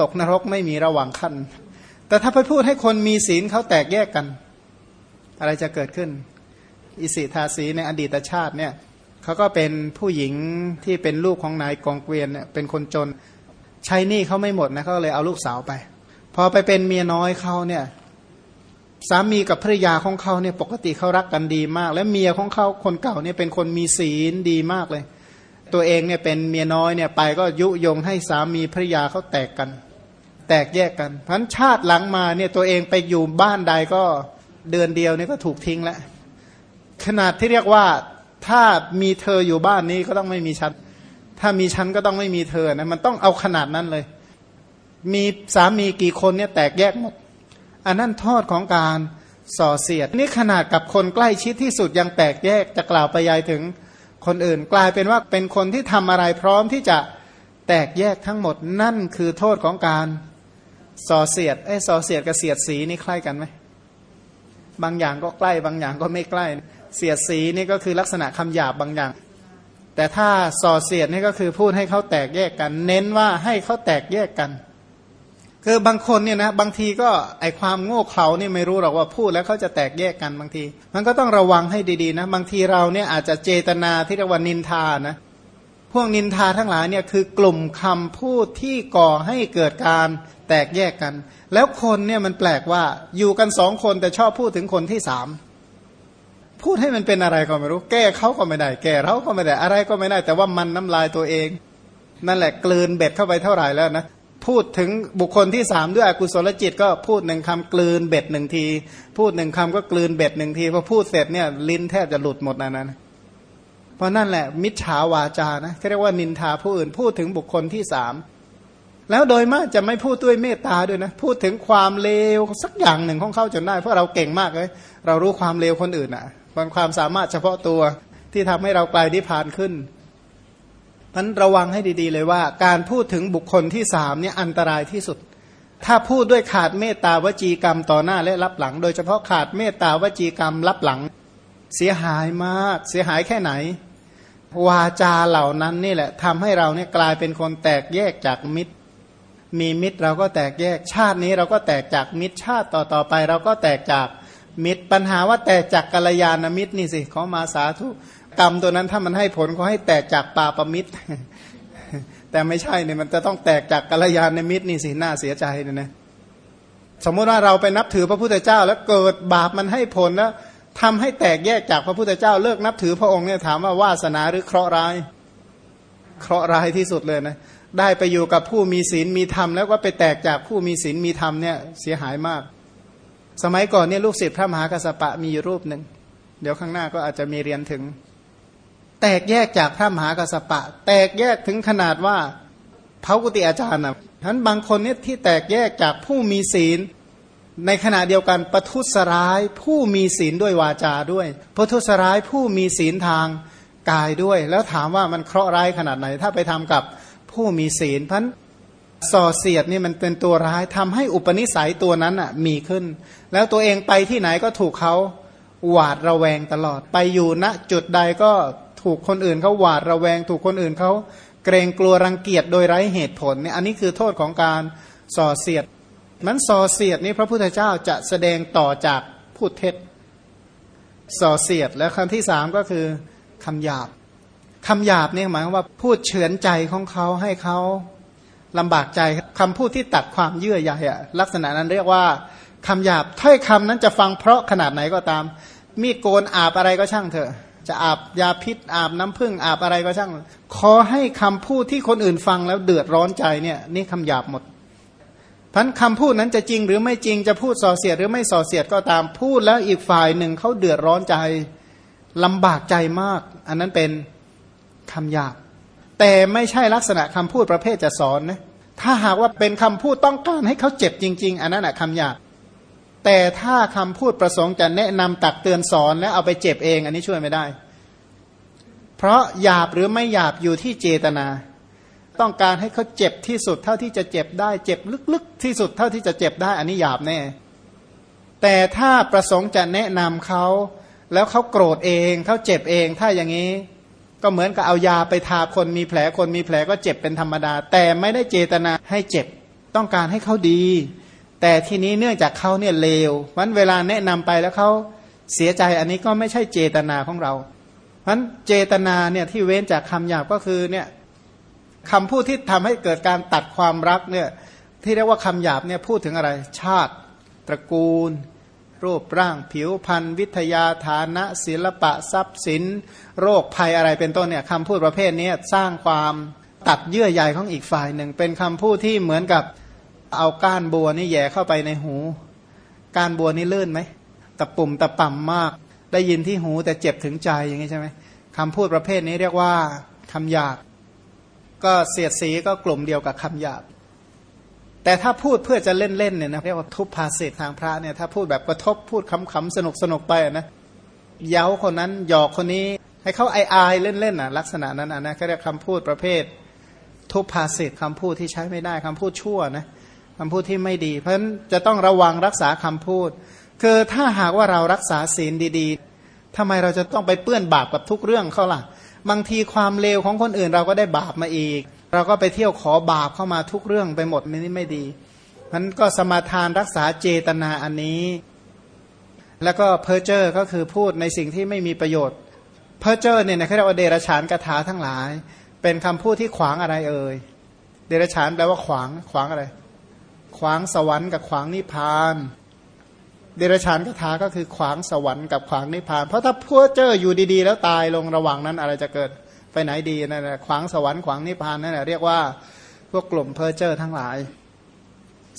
ตกนรกไม่มีระหว่างขั้น แต่ถ้าไปพูดให้คนมีศีลเขาแตกแยกกัน อะไรจะเกิดขึ้น อิสิทาสีในอดีตชาติเนี่ยเขาก็เป็นผู้หญิงที่เป็นลูกของนายกองเกวียนเนี่ยเป็นคนจนใช้หนี้เขาไม่หมดนะเขาเลยเอาลูกสาวไป พอไปเป็นเมียน้อยเขาเนี่ย สามีกับภรรยาของเขาเนี่ยปกติเขารักกันดีมาก และเมียของเขาคนเก่าเนี่ยเป็นคนมีศีลดีมากเลย ตัวเองเนี่ยเป็นเมียน้อยเนี่ยไปก็ยุยงให้สามีภรรยาเขาแตกกัน แตกแยกกันพันชาติหลังมาเนี่ยตัวเองไปอยู่บ้านใดก็เดือนเดียวนี่ก็ถูกทิ้งแล้วขนาดที่เรียกว่าถ้ามีเธออยู่บ้านนี้ก็ต้องไม่มีฉัน ถ้ามีฉันก็ต้องไม่มีเธอนะมันต้องเอาขนาดนั้นเลย มีสามีกี่คนเนี่ยแตกแยกหมด อันนั้นโทษของการส่อเสียด นี่ขนาดกับคนใกล้ชิดที่สุดยังแตกแยกจะกล่าวไปยายถึงคนอื่น กลายเป็นว่าเป็นคนที่ทำอะไรพร้อมที่จะแตกแยกทั้งหมด นั่นคือโทษของการส่อเสียดไอ้ส่อเสียดกับเสียดสีนี่คล้กันไหมบางอย่างก็ใกล้ บางอย่างก็ไม่ใกล้ เสียดสีนี่ก็คือลักษณะคำหยาบบางอย่าง แต่ถ้าส่อเสียดนี่ก็คือพูดให้เขาแตกแยกกัน เน้นว่าให้เขาแตกแยกกัน คือบางคนเนี่ยนะบางทีก็ไอความโง่เขลานี่ไม่รู้หรอกว่าพูดแล้วเขาจะแตกแยกกันบางที มันก็ต้องระวังให้ดีๆนะบางทีเราเนี่ยอาจจะเจตนาที่เรียกว่านินทานะพวกนินทาทั้งหลายเนี่ยคือกลุ่มคำพูดที่ก่อให้เกิดการแตกแยกกัน แล้วคนเนี่ยมันแปลกว่าอยู่กันสองคนแต่ชอบพูดถึงคนที่สามพูดให้มันเป็นอะไรก็ไม่รู้ แก้เขาก็ไม่ได้ แก้เราก็ไม่ได้อะไรก็ไม่ได้ แต่ว่ามันน้ำลายตัวเอง นั่นแหละกลืนเบ็ดเข้าไปเท่าไหร่แล้วนะ พูดถึงบุคคลที่สามด้วยอกุศลจิตก็พูดหนึ่งคำกลืนเบ็ดหนึ่งที พูดหนึ่งคำก็กลืนเบ็ดหนึ่งทีพอพูดเสร็จเนี่ยลิ้นแทบจะหลุดหมดนะนะเพราะนั่นแหละมิจฉาวาจานะเรียกว่านินทาผู้อื่นพูดถึงบุคคลที่สามแล้วโดยมากจะไม่พูดด้วยเมตตาด้วยนะ พูดถึงความเลวสักอย่างหนึ่งของเขาจนได้ เพราะเราเก่งมากเลย เรารู้ความเลวคนอื่นอะความความสามารถเฉพาะตัวที่ทำให้เรากลายนิพพานขึ้น นั้นระวังให้ดีๆเลยว่า การพูดถึงบุคคลที่สามเนี่ยอันตรายที่สุด ถ้าพูดด้วยขาดเมตตาวจีกรรมต่อหน้าและรับหลัง โดยเฉพาะขาดเมตตาวจีกรรมรับหลัง เสียหายมาก เสียหายแค่ไหน วาจาเหล่านั้นนี่แหละทำให้เราเนี่ยกลายเป็นคนแตกแยกจากมิตร มีมิตรเราก็แตกแยกชาตินี้เราก็แตกจากมิตรชาติต่อต่อไป เราก็แตกจากมิตรปัญหาว่าแตกจากกัลยาณมิตรนี่สิเขามาสาธุ กรรมตัวนั้นถ้ามันให้ผลเขาให้แตกจากปาปมิตร แต่ไม่ใช่เนี่ยมันจะต้องแตกจากกัลยาณมิตรนี่สิน่าเสียใจเนี่ยนะสมมติว่าเราไปนับถือพระพุทธเจ้า แล้วเกิดบาปมันให้ผลแล้วทำให้แตกแยกจากพระพุทธเจ้าเลิกนับถือพระองค์เนี่ยถามว่าวาสนาหรือเคราะห์ร้าย เคราะห์ร้ายที่สุดเลยนะได้ไปอยู่กับผู้มีศีลมีธรรมแล้วก็ไปแตกจากผู้มีศีลมีธรรมเนี่ยเสียหายมาก สมัยก่อนเนี่ยลูกศิษย์พระมหากัสปะมีรูปหนึ่ง เดี๋ยวข้างหน้าก็อาจจะมีเรียนถึง แตกแยกจากพระมหากัสปะ แตกแยกถึงขนาดว่าเผากุติอาจารย์นะฉะนั้นบางคนเนี่ยที่แตกแยกจากผู้มีศีล ในขณะเดียวกันประทุษร้ายผู้มีศีลด้วยวาจาด้วยประทุษร้ายผู้มีศีลทางกายด้วย แล้วถามว่ามันเคราะห์ร้ายขนาดไหน ถ้าไปทำกับผู้มีศีลพันส่อเสียดนี่มันเป็นตัวร้ายทำให้อุปนิสัยตัวนั้นอะมีขึ้น แล้วตัวเองไปที่ไหนก็ถูกเขาหวาดระแวงตลอดไปอยู่ณจุดใดก็ ถูกคนอื่นเขาหวาดระแวง ถูกคนอื่นเขาเกรงกลัวรังเกียจโดยไร้เหตุผลเนี่ยอันนี้คือโทษของการส่อเสียด มันส่อเสียดนี่พระพุทธเจ้าจะแสดงต่อจากพูดเท็จส่อเสียดแล้วคำที่สามก็คือคำหยาบคำหยาบเนี่ยหมายว่าพูดเฉือนใจของเขาให้เขาลำบากใจคำพูดที่ตัดความเยื่อใยอะลักษณะนั้นเรียกว่าคำหยาบถ้อยคำนั้นจะฟังเพราะขนาดไหนก็ตาม มีโกนอาบอะไรก็ช่างเถอะ จะอาบยาพิษอาบน้ำผึ้งอาบอะไรก็ช่าง ขอให้คำพูดที่คนอื่นฟังแล้วเดือดร้อนใจเนี่ยนี่คำหยาบหมดพันคำพูดนั้นจะจริงหรือไม่จริงจะพูดส่อเสียดหรือไม่ส่อเสียดก็ตามพูดแล้วอีกฝ่ายหนึ่งเขาเดือดร้อนใจลำบากใจมาก อันนั้นเป็นคำหยาบ แต่ไม่ใช่ลักษณะคำพูดประเภทจะสอนนะถ้าหากว่าเป็นคำพูดต้องการให้เขาเจ็บจริง ๆ อันนั้นแหะคำหยาบ แต่ถ้าคำพูดประสงค์จะแนะนำตักเตือนสอนแล้วเอาไปเจ็บเอง อันนี้ช่วยไม่ได้ เพราะหยาบหรือไม่หยาบอยู่ที่เจตนา ต้องการให้เขาเจ็บที่สุดเท่าที่จะเจ็บได้ เจ็บลึกๆ ที่สุดเท่าที่จะเจ็บได้ อันนี้หยาบแน่ แต่ถ้าประสงค์จะแนะนำเขาแล้วเขาโกรธเองเขาเจ็บเอง ถ้าอย่างนี้ ก็เหมือนกับเอายาไปทาคนมีแผลคนมีแผลก็เจ็บเป็นธรรมดา แต่ไม่ได้เจตนาให้เจ็บ ต้องการให้เขาดี แต่ทีนี้เนื่องจากเขาเนี่ยเลวมันเวลาแนะนำไปแล้วเขาเสียใจอันนี้ก็ไม่ใช่เจตนาของเราเพราะเจตนาเนี่ยที่เว้นจากคำหยาบก็คือเนี่ยคำพูดที่ทำให้เกิดการตัดความรักเนี่ยที่เรียกว่าคำหยาบเนี่ยพูดถึงอะไร ชาติ ตระกูล รูปร่าง ผิวพรรณวิทยาฐานะ ศิลปะทรัพย์สิน โรคภัยอะไรเป็นต้นเนี่ยคำพูดประเภทนี้สร้างความตัดเยื่อใยของอีกฝ่ายหนึ่ง เป็นคำพูดที่เหมือนกับ เอาก้านบัวนี่แย่เข้าไปในหู ก้านบัวนี่ลื่นไหมตะปุ่มตะป่ำมาก ได้ยินที่หูแต่เจ็บถึงใจอย่างนี้ใช่ไหมคำพูดประเภทนี้เรียกว่าคำหยาบก็เสียดสีก็กลุ่มเดียวกับคำหยาบแต่ถ้าพูดเพื่อจะเล่นๆเนี่ยนะเรียกว่าทุพภาษิตทางพระเนี่ยถ้าพูดแบบกระทบพูดขำๆสนุกสนุกไปนะเย้าคนนั้นหยอกคนนี้ให้เขาไอายเล่นๆน่ะลักษณะนั้นนะเขาเรียกคำพูดประเภท ทุพภาษิตคำพูดที่ใช้ไม่ได้คำพูดชั่วนะ คำพูดที่ไม่ดี เพราะฉะนั้นจะต้องระวังรักษาคำพูด คือถ้าหากว่าเรารักษาศีลดีๆทำไมเราจะต้องไปเปื้อนบาปกับทุกเรื่องเขาล่ะ บางทีความเลวของคนอื่นเราก็ได้บาปมาอีก เราก็ไปเที่ยวขอบาปเข้ามาทุกเรื่องไปหมดนี่ไม่ดีนั้นก็สมาทานรักษาเจตนาอันนี้ แล้วก็เพอร์เจอร์ก็คือพูดในสิ่งที่ไม่มีประโยชน์เพอร์เจอร์เนี่ยนะเขาเรียกว่าเดรฉานกถาทั้งหลาย เป็นคำพูดที่ขวางอะไรเอ่ยเดรฉานแปลว่าขวางขวางอะไร ขวางสวรรค์กับขวางนิพพาน เดรฉานกถาก็คือขวางสวรรค์กับขวางนิพพาน เพราะถ้าเพ้อเจ้ออยู่ดีๆ แล้วตายลงระหว่างนั้นอะไรจะเกิดไปไหนดีนั่นแหละขวางสวรรค์ขวางนิพพานนั่นแหละเรียกว่าพวกกลุ่มเพ้อเจ้อทั้งหลาย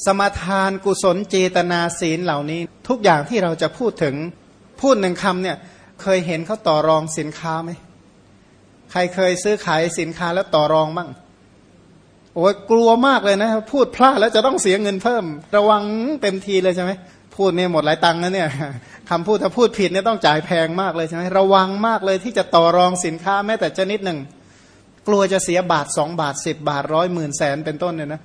สมทานกุศลเจตนาศีลเหล่านี้ ทุกอย่างที่เราจะพูดถึงพูดหนึ่งคำเนี่ยเคยเห็นเขาต่อรองสินค้าไหมใครเคยซื้อขายสินค้าแล้วต่อรองบ้าง โอ้ยกลัวมากเลยนะ พูดพลาดแล้วจะต้องเสียเงินเพิ่ม ระวังเต็มทีเลยใช่ไหมพูดเนี่ยหมดหลายตังค์นะเนี่ยคำพูดถ้าพูดผิดเนี่ยต้องจ่ายแพงมากเลยใช่ไหมระวังมากเลยที่จะต่อรองสินค้าแม้แต่ชนิดหนึ่ง กลัวจะเสียบาทสองบาทสิบบาทร้อยหมื่นแสนเป็นต้นเนี่ยนะ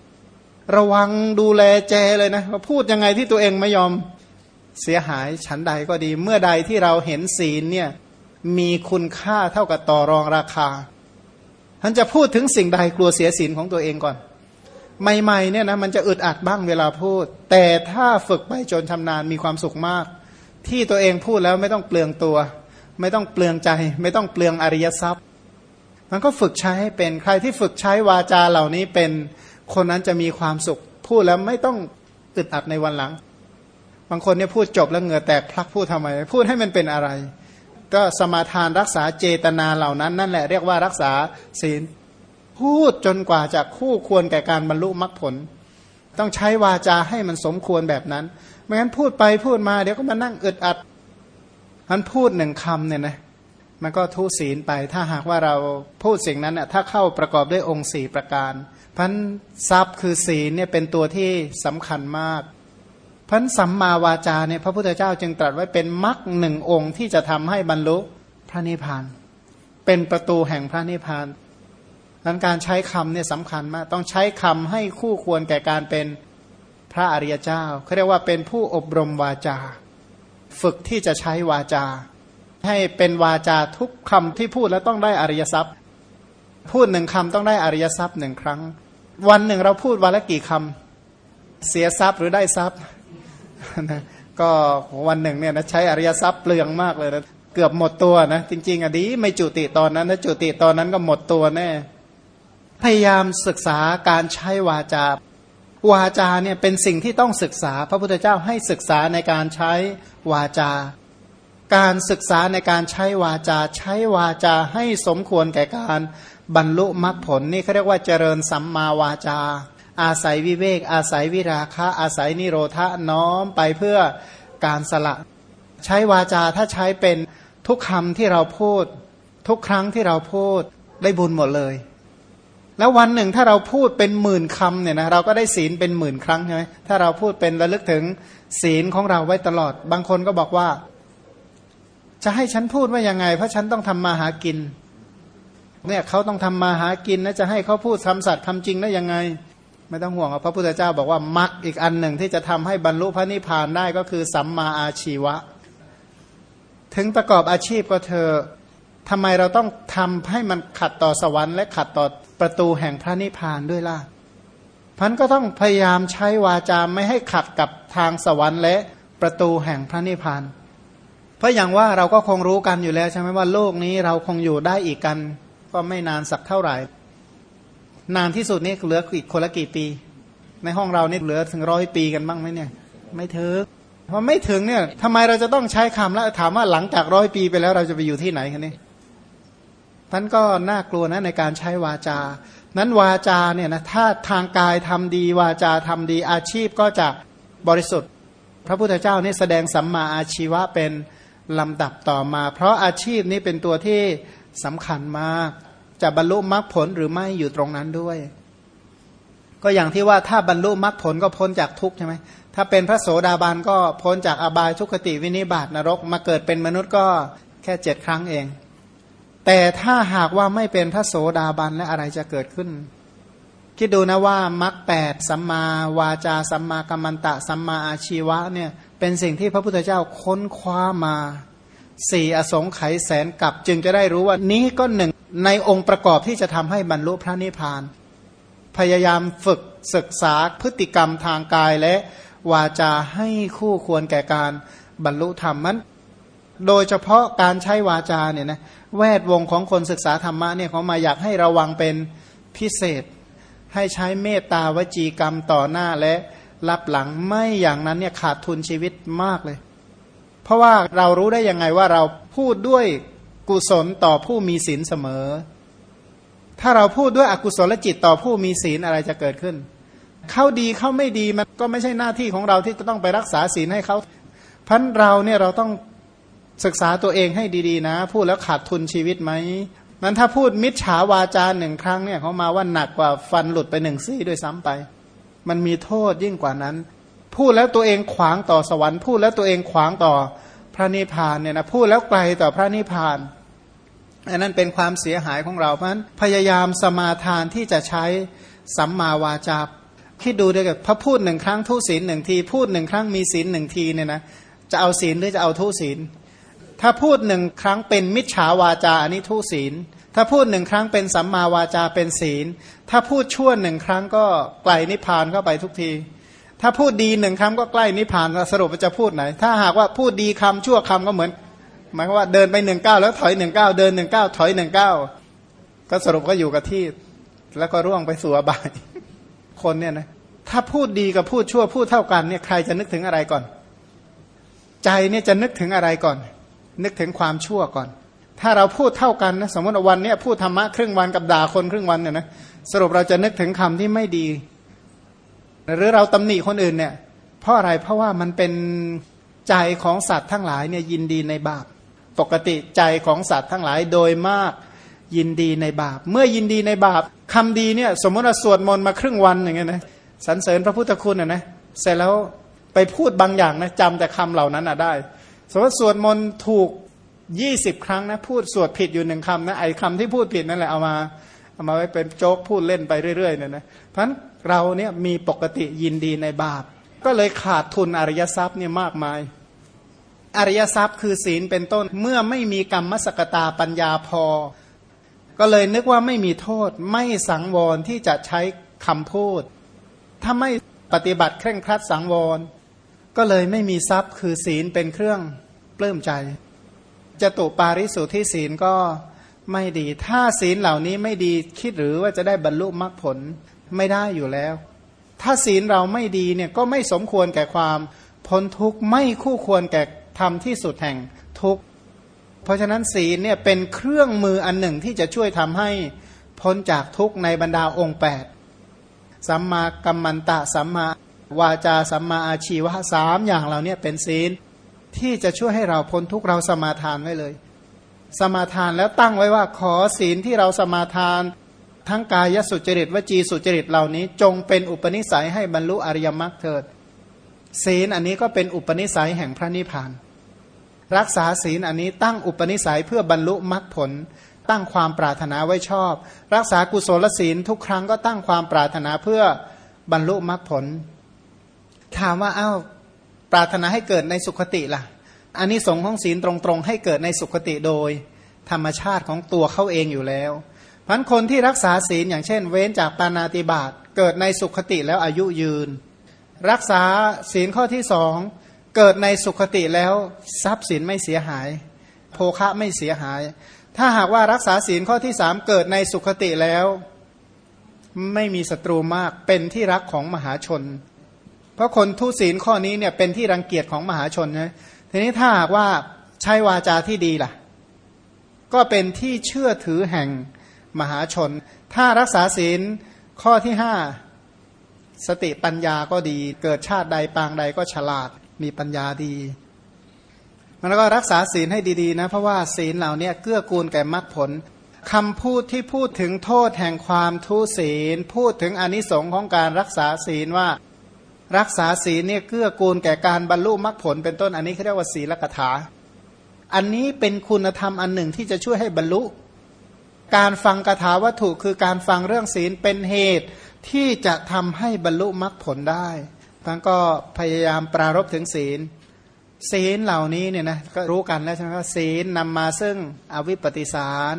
ระวังดูแลแจเลยนะพูดยังไงที่ตัวเองไม่ยอมเสียหายฉันใดก็ดี เมื่อใดที่เราเห็นศีลเนี่ยมีคุณค่าเท่ากับต่อรองราคา ท่านจะพูดถึงสิ่งใดกลัวเสียศีลของตัวเองก่อน ใหม่ๆเนี่ยนะมันจะอึดอัดบ้างเวลาพูด แต่ถ้าฝึกไปจนชำนาญมีความสุขมาก ที่ตัวเองพูดแล้วไม่ต้องเปลืองตัว ไม่ต้องเปลืองใจ ไม่ต้องเปลืองอริยทรัพย์ มันก็ฝึกใช้ให้เป็นใครที่ฝึกใช้วาจาเหล่านี้เป็นคนนั้นจะมีความสุข พูดแล้วไม่ต้องอึดอัดในวันหลัง บางคนเนี่ยพูดจบแล้วเหงื่อแตกพลักพูดทำไม พูดให้มันเป็นอะไร ก็สมาทานรักษาเจตนาเหล่านั้นนั่นแหละเรียกว่ารักษาศีลพูดจนกว่าจะคู่ควรแก่การบรรลุมรรคผล ต้องใช้วาจาให้มันสมควรแบบนั้นไม่งั้นพูดไปพูดมาเดี๋ยวก็มานั่งอึดอัดมันพูดหนึ่งคำเนี่ยนะมันก็ทุศีลไป ถ้าหากว่าเราพูดสิ่งนั้นน่ยถ้าเข้าประกอบด้วยองค์สี่ประการพันทรัพย์คือศีลเนี่ยเป็นตัวที่สำคัญมาก พันสัมมาวาจาเนี่ยพระพุทธเจ้าจึงตรัสไว้เป็นมรรคหนึ่งองค์ที่จะทำให้บรรลุพระนิพพาน เป็นประตูแห่งพระนิพพานนั้นการใช้คำเนี่ยสำคัญมาก ต้องใช้คำให้คู่ควรแก่การเป็นพระอริยเจ้าเขาเรียกว่าเป็นผู้อบรมวาจา ฝึกที่จะใช้วาจา ให้เป็นวาจาทุกคำที่พูดแล้วต้องได้อริยทรัพย์ พูดหนึ่งคำต้องได้อริยทรัพย์หนึ่งครั้ง วันหนึ่งเราพูดวันละกี่คำเสียทรัพย์หรือได้ทรัพย์ นะก็วันหนึ่งเนี่ยนะใช้อริยทรัพย์เปลืองมากเลยนะเกือบหมดตัวนะจริง ๆอะดีไม่จุติตอนนั้นถ้าจุติตอนนั้นก็หมดตัวแน่พยายามศึกษาการใช้วาจาวาจาเนี่ยเป็นสิ่งที่ต้องศึกษา พระพุทธเจ้าให้ศึกษาในการใช้วาจา การศึกษาในการใช้วาจา ใช้วาจาให้สมควรแก่การบรรลุมรรคผลนี่เขาเรียกว่าเจริญสัมมาวาจา อาศัยวิเวก อาศัยวิราคะ อาศัยนิโรธะน้อมไปเพื่อการสละ ใช้วาจาถ้าใช้เป็นทุกคำที่เราพูด ทุกครั้งที่เราพูดได้บุญหมดเลย แล้ววันหนึ่งถ้าเราพูดเป็นหมื่นคำเนี่ยนะเราก็ได้ศีลเป็นหมื่นครั้งใช่ไหมถ้าเราพูดเป็นระลึกถึงศีลของเราไว้ตลอด บางคนก็บอกว่า จะให้ฉันพูดว่ายังไง เพราะฉันต้องทำมาหากินเนี่ยเขาต้องทำมาหากินนะจะให้เขาพูดคำสัตย์คำจริงได้ยังไง ไม่ต้องห่วงพระพุทธเจ้าบอกว่ามรรคอีกอันหนึ่งที่จะทำให้บรรลุพระนิพพานได้ก็คือสัมมาอาชีวะ ถึงประกอบอาชีพก็เธอทำไมเราต้องทำให้มันขัดต่อสวรรค์และขัดต่อประตูแห่งพระนิพพานด้วยล่ะพันก็ต้องพยายามใช้วาจาไม่ให้ขัดกับทางสวรรค์และประตูแห่งพระนิพพาน เพราะอย่างว่าเราก็คงรู้กันอยู่แล้วใช่ไหมว่าโลกนี้เราคงอยู่ได้อีกกัน ก็ไม่นานสักเท่าไหร่ นานที่สุดนี่เหลืออีกคนละกี่ปี ในห้องเรานี่เหลือถึงร้อยปีกันบ้างไหมเนี่ย ไม่ถึงพอไม่ถึงเนี่ยทำไมเราจะต้องใช้คำแล้วถามว่าหลังจากร้อยปีไปแล้วเราจะไปอยู่ที่ไหนกันนี่ท่านก็น่ากลัวนะในการใช้วาจา นั้นวาจาเนี่ยนะถ้าทางกายทำดี วาจาทำดีอาชีพก็จะบริสุทธิ์ พระพุทธเจ้านี่แสดงสัมมาอาชีวะเป็นลำดับต่อมา เพราะอาชีพนี้เป็นตัวที่สำคัญมาก จะบรรลุมรรคผลหรือไม่อยู่ตรงนั้นด้วย ก็อย่างที่ว่าถ้าบรรลุมรรคผลก็พ้นจากทุกข์ใช่ไหมถ้าเป็นพระโสดาบันก็พ้นจากอบายทุกขติวินิบาตนรก มาเกิดเป็นมนุษย์ก็แค่เจ็ดครั้งเอง แต่ถ้าหากว่าไม่เป็นพระโสดาบันและอะไรจะเกิดขึ้น คิดดูนะว่ามรรคแปดสัมมาวาจาสัมมากัมมันตะ สัมมาอาชีวะเนี่ยเป็นสิ่งที่พระพุทธเจ้าค้นคว้ามา สี่อสงไขยแสนกับจึงจะได้รู้ว่านี้ก็หนึ่งในองค์ประกอบที่จะทำให้บรรลุพระนิพพาน พยายามฝึกศึกษาพฤติกรรมทางกายและวาจาให้คู่ควรแก่การบรรลุธรรมมันโดยเฉพาะการใช้วาจาเนี่ยนะแวดวงของคนศึกษาธรรมะเนี่ยเขามาอยากให้ระวังเป็นพิเศษ ให้ใช้เมตตาวจีกรรมต่อหน้าและรับหลังไม่อย่างนั้นเนี่ยขาดทุนชีวิตมากเลย ราะว่าเรารู้ได้ยังไงว่าเราพูดด้วยกุศลต่อผู้มีศีลเสมอ ถ้าเราพูดด้วยอกุศลจิตต่อผู้มีศีลอะไรจะเกิดขึ้น เขาดีเขาไม่ดีมันก็ไม่ใช่หน้าที่ของเราที่จะต้องไปรักษาศีลให้เขาพันเราเนี่ยเราต้องศึกษาตัวเองให้ดีๆนะ พูดแล้วขาดทุนชีวิตไหมมันถ้าพูดมิจฉาวาจาหนึ่งครั้งเนี่ยเขามาว่าหนักกว่าฟันหลุดไปหนึ่งซี่ด้วยซ้ำไป มันมีโทษยิ่งกว่านั้น พูดแล้วตัวเองขวางต่อสวรรค์พูดแล้วตัวเองขวางต่อพระนิพพานเนี่ยนะพูดแล้วไกลต่อพระนิพพานอันนั้นเป็นความเสียหายของเราเพราะฉะนั้นพยายามสมาทานที่จะใช้สัมมาวาจาคิดดูด้วยกับพระพูดหนึ่งครั้งทุศีลหนึ่งที พูดหนึ่งครั้งมีศีลหนึ่งทีเนี่ยนะจะเอาศีลหรือจะเอาทุศีล ถ้าพูดหนึ่งครั้งเป็นมิจฉาวาจาอันนี้ทุศีล ถ้าพูดหนึ่งครั้งเป็นสัมมาวาจาเป็นศีล ถ้าพูดชั่วหนึ่งครั้งก็ไกลนิพพานเข้าไปทุกที ถ้าพูดดีหนึ่งครั้งก็ใกล้นิพพานสรุปจะพูดไหน ถ้าหากว่าพูดดีคำชั่วคำก็เหมือน หมายความว่าเดินไปหนึ่งเก้าแล้วถอยหนึ่งเก้าเดินหนึ่งเก้าถอยหนึ่งเก้าก็สรุปก็อยู่กับที่ แล้วก็ร่วงไปสู่อบายคนเนี่ยนะถ้าพูดดีกับพูดชั่วพูดเท่ากันเนี่ยใครจะนึกถึงอะไรก่อน ใจเนี่ยจะนึกถึงอะไรก่อน นึกถึงความชั่วก่อน ถ้าเราพูดเท่ากันนะสมมติวันเนี้พูดธรรมะครึ่งวันกับด่าคนครึ่งวันเนี่ยนะสรุปเราจะนึกถึงคำที่ไม่ดี หรือเราตำหนิคนอื่นเนี่ยเพราะอะไรเพราะว่ามันเป็นใจของสัตว์ทั้งหลายเนี่ยยินดีในบาป ปกติใจของสัตว์ทั้งหลายโดยมากยินดีในบาป เมื่อยินดีในบาปคำดีเนี่ยสมมติเราสวดมนต์มาครึ่งวันอย่างเงี้ยนะสรรเสริญพระพุทธคุณนะนะเสร็จแล้วไปพูดบางอย่างนะจำแต่คำเหล่านั้นอะได้ สมมติสวดมนต์ถูกยี่สิบครั้งนะพูดสวดผิดอยู่หนึ่งคำนะไอ้คำที่พูดผิดนั่นแหละเอามาเอามาไว้เป็นโจ๊กพูดเล่นไปเรื่อยๆเนี่ยนะเพราะฉะนั้น เราเนี่ยมีปกติยินดีในบาป ก็เลยขาดทุนอริยทรัพย์เนี่ยมากมาย อริยทรัพย์คือศีลเป็นต้นเมื่อไม่มีกรรมสกตาปัญญาพอ ก็เลยนึกว่าไม่มีโทษไม่สังวรที่จะใช้คำพูด ถ้าไม่ปฏิบัติเคร่งครัดสังวร ก็เลยไม่มีทรัพย์คือศีลเป็นเครื่องปลื้มใจจะตุปาริสุทธิศีลก็ไม่ดี ถ้าศีลเหล่านี้ไม่ดีคิดหรือว่าจะได้บรรลุมรรคผล ไม่ได้อยู่แล้ว ถ้าศีลเราไม่ดีเนี่ยก็ไม่สมควรแก่ความพ้นทุกข์ไม่คู่ควรแก่ทำที่สุดแห่งทุกข์เพราะฉะนั้นศีลเนี่ยเป็นเครื่องมืออันหนึ่งที่จะช่วยทำให้พ้นจากทุกข์ในบรรดาองค์ 8 สัมมากัมมันตะ สัมมาวาจาสัมมาอาชีวะสามอย่างเหล่านี้เป็นศีลที่จะช่วยให้เราพ้นทุกเราสมาทานไว้เลย สมาทานแล้วตั้งไว้ว่าขอศีลที่เราสมาทาน ทั้งกายสุจริตวจีสุจริตเหล่านี้ จงเป็นอุปนิสัยให้บรรลุอริยมรรคเถิดศีลอันนี้ก็เป็นอุปนิสัยแห่งพระนิพพาน รักษาศีลอันนี้ตั้งอุปนิสัยเพื่อบรรลุมรรคผล ตั้งความปรารถนาไว้ชอบ รักษากุศลศีลทุกครั้งก็ตั้งความปรารถนาเพื่อบรรลุมรรคผล ถามว่าอา้าวปรารถนาให้เกิดในสุขติล่ะอันนี้สงของศีลตรงๆ ให้เกิดในสุขติโดย ธรรมชาติของตัวเขาเองอยู่แล้ว พันคนที่รักษาศีลอย่างเช่น เว้นจากปานาติบาตเกิดในสุขติแล้วอายุยืน รักษาศีลข้อที่สองเกิดในสุขติแล้วทรัพย์สินไม่เสียหาย โภคะไม่เสียหาย ถ้าหากว่ารักษาศีลข้อที่สามเกิดในสุขติแล้ว ไม่มีศัตรูมากเป็นที่รักของมหาชน เพราะคนทุศีลข้อนี้เนี่ยเป็นที่รังเกียจของมหาชนนะทีนี้ถ้าหากว่าใช้วาจาที่ดีล่ะ ก็เป็นที่เชื่อถือแห่ง มหาชน ถ้ารักษาศีลข้อที่ห้าสติปัญญาก็ดี เกิดชาติใดปางใดก็ฉลาดมีปัญญาดีมันก็รักษาศีลให้ดีๆนะ เพราะว่าศีลเหล่านี้เกื้อกูลแก่มรรคผลคำพูดที่พูดถึงโทษแห่งความทุศีล พูดถึงอนิสงค์ของการรักษาศีลว่ารักษาศีลเนี่ยเกื้อกูลแก่การบรรลุมรรคผลเป็นต้นอันนี้เขาเรียกว่าศีลกถา อันนี้เป็นคุณธรรมอันหนึ่งที่จะช่วยให้บรรลุ การฟังกถาวัตถุคือการฟังเรื่องศีลเป็นเหตุที่จะทำให้บรรลุมรรคผลได้ทั้งก็พยายามปรารบถึงศีล ศีลเหล่านี้เนี่ยนะก็รู้กันแล้วใช่ไหมว่าศีลนำมาซึ่งอวิปปิสาร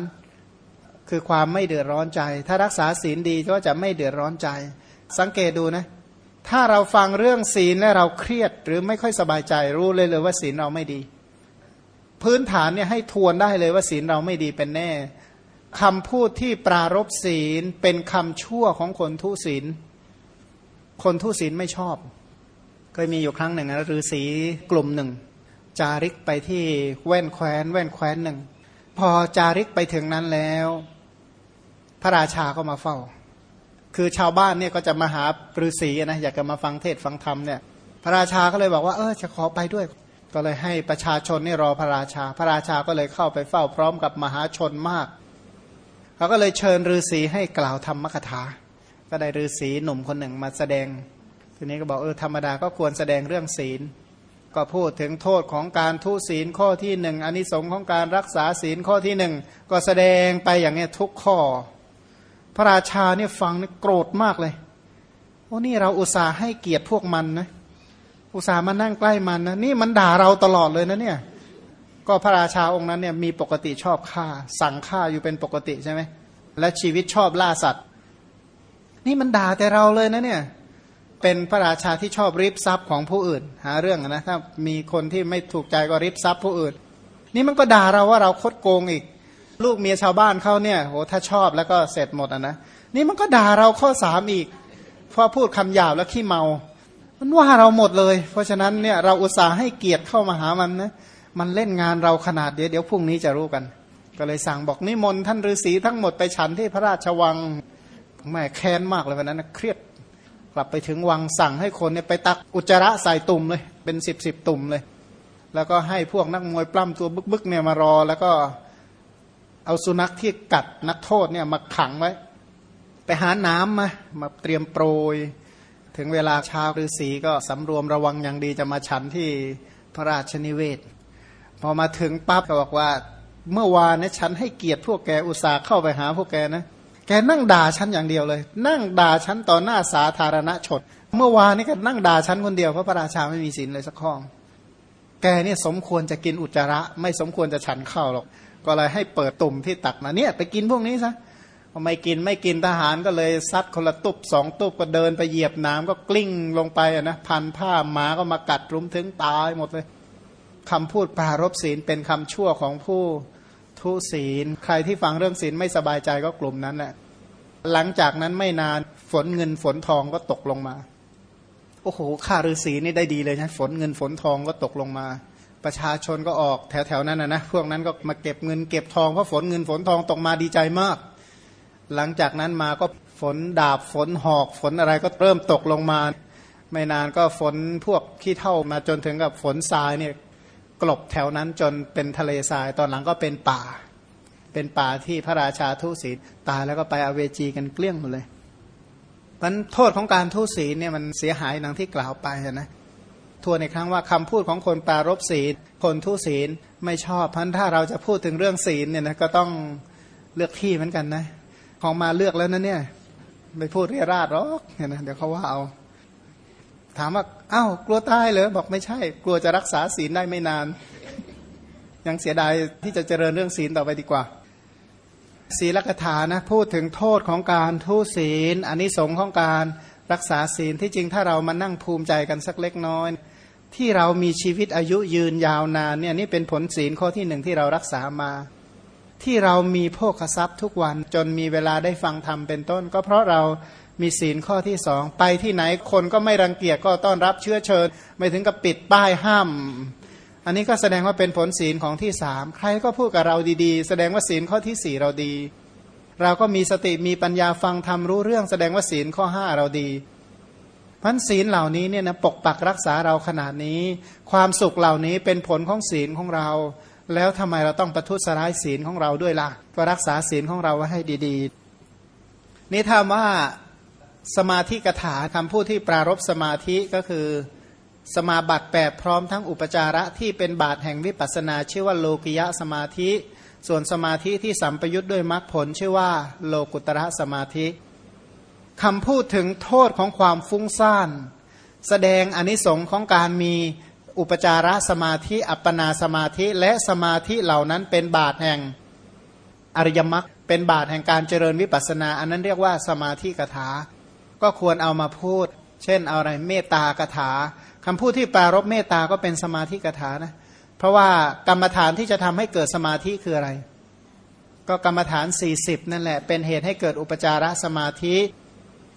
คือความไม่เดือดร้อนใจ ถ้ารักษาศีลดีก็จะไม่เดือดร้อนใจ สังเกตดูนะ ถ้าเราฟังเรื่องศีลและเราเครียดหรือไม่ค่อยสบายใจรู้เลยเลยว่าศีลเราไม่ดี พื้นฐานเนี่ยให้ทวนได้เลยว่าศีลเราไม่ดีเป็นแน่ คำพูดที่ปรารบศีลเป็นคำชั่วของคนทุศีล คนทุศีลไม่ชอบ เคยมีอยู่ครั้งหนึ่งนะฤาษีกลุ่มหนึ่ง จาริกไปที่แว่นแคว้น แว่นแคว้นหนึ่ง พอจาริกไปถึงนั้นแล้ว พระราชาก็มาเฝ้า คือชาวบ้านเนี่ยก็จะมาหาฤาษีนะอยากจะมาฟังเทศฟังธรรมเนี่ยพระราชาก็เลยบอกว่าเออจะขอไปด้วย ก็เลยให้ประชาชนนี่รอพระราชา พระราชาก็เลยเข้าไปเฝ้าพร้อมกับมหาชนมาก เขาก็เลยเชิญฤาษีให้กล่าวธรรมกถา ก็ได้ฤาษีหนุ่มคนหนึ่งมาแสดง ทีนี้ก็บอกเออธรรมดาก็ควรแสดงเรื่องศีล ก็พูดถึงโทษของการทุศีลข้อที่หนึ่งอนิสงค์ของการรักษาศีลข้อที่หนึ่งก็แสดงไปอย่างนี้ทุกข้อ พระราชาเนี่ยฟังนี่โกรธมากเลยโอ้นี่เราอุตส่าห์ให้เกียรติพวกมันนะอุตส่าห์มานั่งใกล้มันนะนี่มันด่าเราตลอดเลยนะเนี่ย ก็พระราชาองค์นั้นเนี่ยมีปกติชอบฆ่า สั่งฆ่าอยู่เป็นปกติใช่ไหมและชีวิตชอบล่าสัตว์ นี่มันด่าแต่เราเลยนะเนี่ย เป็นพระราชาที่ชอบริบทรัพย์ของผู้อื่น หาเรื่องนะถ้ามีคนที่ไม่ถูกใจก็ริบทรัพย์ผู้อื่น นี่มันก็ด่าเราว่าเราคดโกงอีก ลูกเมียชาวบ้านเขาเนี่ยโหถ้าชอบแล้วก็เสร็จหมดอะนะนี่มันก็ด่าเราข้อสามอีกเพอพูดคำหยาบแล้วขี้เมา มันว่าเราหมดเลย เพราะฉะนั้นเนี่ยเราอุตส่าห์ให้เกียรติเข้ามาหามันนะ มันเล่นงานเราขนาดเดียวเดี๋ยวพรุ่งนี้จะรู้กัน ก็เลยสั่งบอกนิมนต์ท่านฤาษีทั้งหมดไปฉันที่พระราชวังแม่แค้นมากเลยวันนั้นนะเครียดกลับไปถึงวังสั่งให้คนเนี่ยไปตักอุจจาระใส่ตุ่มเลย เป็นสิบสิบตุ่มเลย แล้วก็ให้พวกนักมวยปล้ำตัวบึกๆเนี่ยมารอ แล้วก็เอาสุนัขที่กัดนักโทษเนี่ยมาขังไว้ ไปหาน้ำมามาเตรียมโปรย ถึงเวลาชาวฤาษีก็สำรวมระวังอย่างดีจะมาฉันที่พระราชนิเวศ พอมาถึงปั๊บก็บอกว่า เมื่อวานนี่ยฉันให้เกียรติพวกแกอุตส่าห์เข้าไปหาพวกแกนะแกนั่งด่าฉันอย่างเดียวเลย นั่งด่าฉันต่อหน้าสาธารณชนเมื่อวานนี่ก็นั่งด่าฉันคนเดียวเพราะพระราชาไม่มีศีลเลยสักข้อแกเนี่ยสมควรจะกินอุจจาระ ไม่สมควรจะฉันข้าวหรอก ก็เลยให้เปิดตุ่มที่ตักมาเนี่ย ไปกินพวกนี้ซะพอไม่กินไม่กินทหารก็เลยซัดคนละตุบสองตุบก็เดินไปเหยียบน้ำก็กลิ้งลงไปนะพันผ้าหมาก็มากัดรุมถึงตายหมดเลย คำพูดปรารบศีลเป็นคำชั่วของผู้ทุศีล ใครที่ฟังเรื่องศีลไม่สบายใจก็กลุ่มนั้นแหละหลังจากนั้นไม่นานฝนเงินฝนทองก็ตกลงมา โอ้โหข้าฤาษีนี่ได้ดีเลยนะฝนเงินฝนทองก็ตกลงมา ประชาชนก็ออกแถวๆนั้นนะนะพวกนั้นก็มาเก็บเงินเก็บทองเพราะฝนเงินฝนทองตกมาดีใจมาก หลังจากนั้นมาก็ฝนดาบฝนหอก ฝนอะไรก็เริ่มตกลงมา ไม่นานก็ฝนพวกขี้เท่ามาจนถึงกับฝนทรายเนี่ย กลบแถวนั้นจนเป็นทะเลทรายตอนหลังก็เป็นป่า เป็นป่าที่พระราชาทุศีตายแล้วก็ไปอเวจีกันเกลี้ยงหมดเลยมันโทษของการทุศีเนี่ยมันเสียหายดังที่กล่าวไปนะทวนในครั้งว่าคำพูดของคนปารบศีลคนทุศีลไม่ชอบพันถ้าเราจะพูดถึงเรื่องศีลเนี่ยนะก็ต้องเลือกที่เหมือนกันนะ ของมาเลือกแล้วนะเนี่ยไม่พูดเรียราดหรอกเนี่ยนะเดี๋ยวเขาว่าเอา ถามว่าอ้าวกลัวตายเหรอบอกไม่ใช่ กลัวจะรักษาศีลได้ไม่นาน ยังเสียดายที่จะเจริญเรื่องศีลต่อไปดีกว่า ศีลกถานะพูดถึงโทษของการทุศีลอันนี้สงของการรักษาศีลที่จริงถ้าเรามานั่งภูมิใจกันสักเล็กน้อย ที่เรามีชีวิตอายุยืนยาวนานเนี่ยนี่เป็นผลศีลข้อที่หนึ่งที่เรารักษามา ที่เรามีโภคทรัพย์ทุกวันจนมีเวลาได้ฟังธรรมเป็นต้น ก็เพราะเรา มีศีลข้อที่สองไปที่ไหนคนก็ไม่รังเกียจก็ต้อนรับเชื้อเชิญ ไม่ถึงกับปิดป้ายห้าม อันนี้ก็แสดงว่าเป็นผลศีลของที่สามใครก็พูดกับเราดีๆ แสดงว่าศีลข้อที่สี่เราดี เราก็มีสติมีปัญญาฟังธรรมรู้เรื่อง แสดงว่าศีลข้อห้าเราดีพันศีลเหล่านี้เนี่ยนะปกปักรักษาเราขนาดนี้ ความสุขเหล่านี้เป็นผลของศีลของเรา แล้วทำไมเราต้องประทุษร้ายศีลของเราด้วยล่ะก็รักษาศีลของเราไว้ให้ดี ๆ นี่ถามว่า สมาธิกถาคำพูดที่ปรารบสมาธิก็คือสมาบัติแปดพร้อมทั้งอุปจาระที่เป็นบาทแห่งวิปัสนา ชื่อว่าโลกิยะสมาธิ ส่วนสมาธิที่สัมปยุทธ์ด้วยมรรคผล ชื่อว่าโลกุตระสมาธิคำพูดถึงโทษของความฟุ้งซ่าน แสดงอนิสงค์ของการมีอุปจารสมาธิ อัปปนาสมาธิและสมาธิเหล่านั้นเป็นบาทแห่งอริยมรรคเป็นบาทแห่งการเจริญวิปัสนา อันนั้นเรียกว่าสมาธิกถา ก็ควรเอามาพูด เช่นเอาอะไรเมตตากถาคำพูดที่ปรารบเมตตาก็เป็นสมาธิกถานะ เพราะว่ากรรมฐานที่จะทำให้เกิดสมาธิคืออะไร ก็กรรมฐาน 40 นั่นแหละ เป็นเหตุให้เกิดอุปจารสมาธิ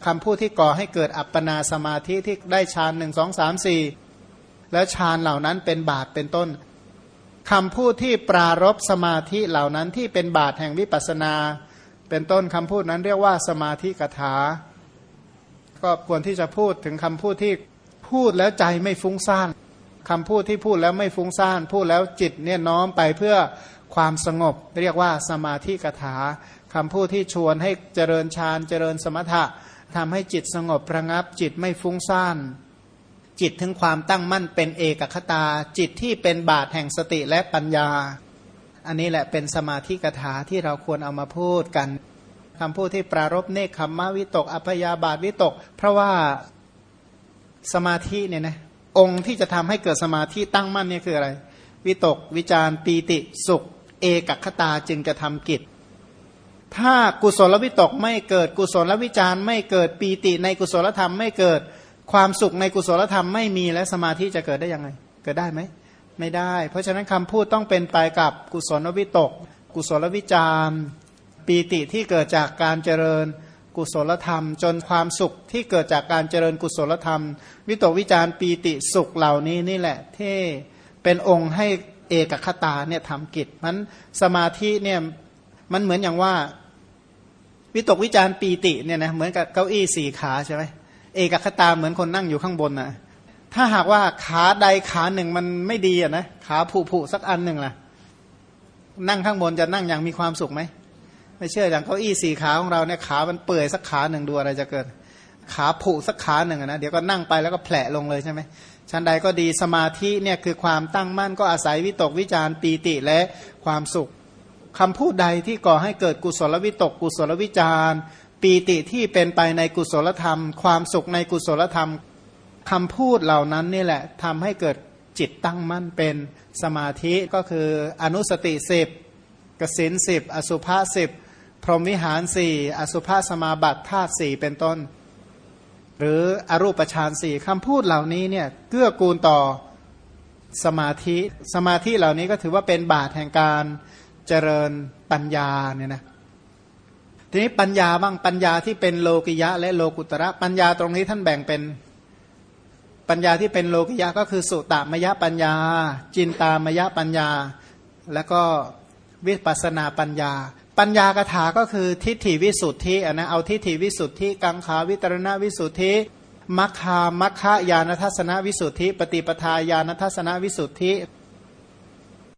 คำพูดที่ก่อให้เกิดอัปปนาสมาธิที่ได้ฌานหนึ่งสองสามสี่แล้วฌานเหล่านั้นเป็นบาทเป็นต้นคำพูดที่ปรารบสมาธิเหล่านั้นที่เป็นบาทแห่งวิปัสนา เป็นต้นคำพูดนั้นเรียกว่าสมาธิกถา ก็ควรที่จะพูดถึงคำพูดที่พูดแล้วใจไม่ฟุ้งซ่านคำพูดที่พูดแล้วไม่ฟุ้งซ่าน พูดแล้วจิตเนี่ยน้อมไปเพื่อความสงบ เรียกว่าสมาธิกถาคำพูดที่ชวนให้เจริญฌานเจริญสมถะทำให้จิตสงบระงับ จิตไม่ฟุ้งซ่านจิตถึงความตั้งมั่นเป็นเอกคตา จิตที่เป็นบาทแห่งสติและปัญญา อันนี้แหละเป็นสมาธิกถาที่เราควรเอามาพูดกัน คำพูดที่ปรารบเนคขมมะวิตก อัพยาบาทวิตก เพราะว่าสมาธิเนี่ยนะองค์ที่จะทำให้เกิดสมาธิตั้งมั่นเนี่ยคืออะไร วิตกวิจารปีติสุข เอกคตาจึงจะทำกิจ ถ้ากุศลวิตกไม่เกิดกุศลวิจารไม่เกิดปีติในกุศลธรรมไม่เกิดความสุขในกุศลธรรมไม่มีและสมาธิจะเกิดได้ยังไง เกิดได้ไหมไม่ได้ เพราะฉะนั้นคำพูดต้องเป็นไปกับกุศลวิตก กุศลวิจาร ปีติที่เกิดจากการเจริญกุศลธรรม จนความสุขที่เกิดจากการเจริญกุศลธรรม วิตกวิจารปีติสุขเหล่านี้นี่แหละที่เป็นองค์ให้เอกคตาเนี่ยทำกิจมันสมาธิเนี่ยมันเหมือนอย่างว่า วิตกวิจารปีติเนี่ยนะเหมือนกับเก้าอี้สี่ขาใช่ไหมเอกคตาเหมือนคนนั่งอยู่ข้างบนนะถ้าหากว่าขาใดขาหนึ่งมันไม่ดีอะนะขาผุผุสักอันหนึ่งล่ะ นั่งข้างบนจะนั่งอย่างมีความสุขไหม ไม่เชื่ออย่างเก้าอี้สี่ขาของเราเนี่ยขามันเปื่อยสักขาหนึ่งดูอะไรจะเกิด ขาผุสักขาหนึ่งนะเดี๋ยวก็นั่งไปแล้วก็แผลลงเลยใช่ไหมชั้นใดก็ดีสมาธิเนี่ยคือความตั้งมั่นก็อาศัยวิตกวิจารปีติและความสุขคำพูดใดที่ก่อให้เกิดกุศลวิตกกุศลวิจารปีติที่เป็นไปในกุศลธรรม ความสุขในกุศลธรรมคำพูดเหล่านั้นนี่แหละทำให้เกิดจิตตั้งมั่นเป็นสมาธิก็คืออนุสติสิบกสินสิบอสุภาสิบ พรหมวิหารสี่อสุภาสมาบัติธาตุสี่เป็นต้น หรืออรูปฌานสี่คำพูดเหล่านี้เนี่ยเกื้อกูลต่อสมาธิสมาธิเหล่านี้ก็ถือว่าเป็นบาตแห่งการเจริญปัญญาเนี่ยนะทีนี้ปัญญาบ้างปัญญาที่เป็นโลกิยะ และโลกุตระปัญญาตรงนี้ท่านแบ่งเป็นปัญญาที่เป็นโลกิยะก็คือสุตามยปัญญา จินตามยปัญญา แล้วก็วิปัสนาปัญญา ปัญญากถาก็คือทิฏฐิวิสุทธินะเอาทิฏฐิวิสุทธิ กังขาวิตรณวิสุทธิมัคคามัคคายานทัศนวิสุทธิ ปฏิปทาญาณทัศนวิสุทธิ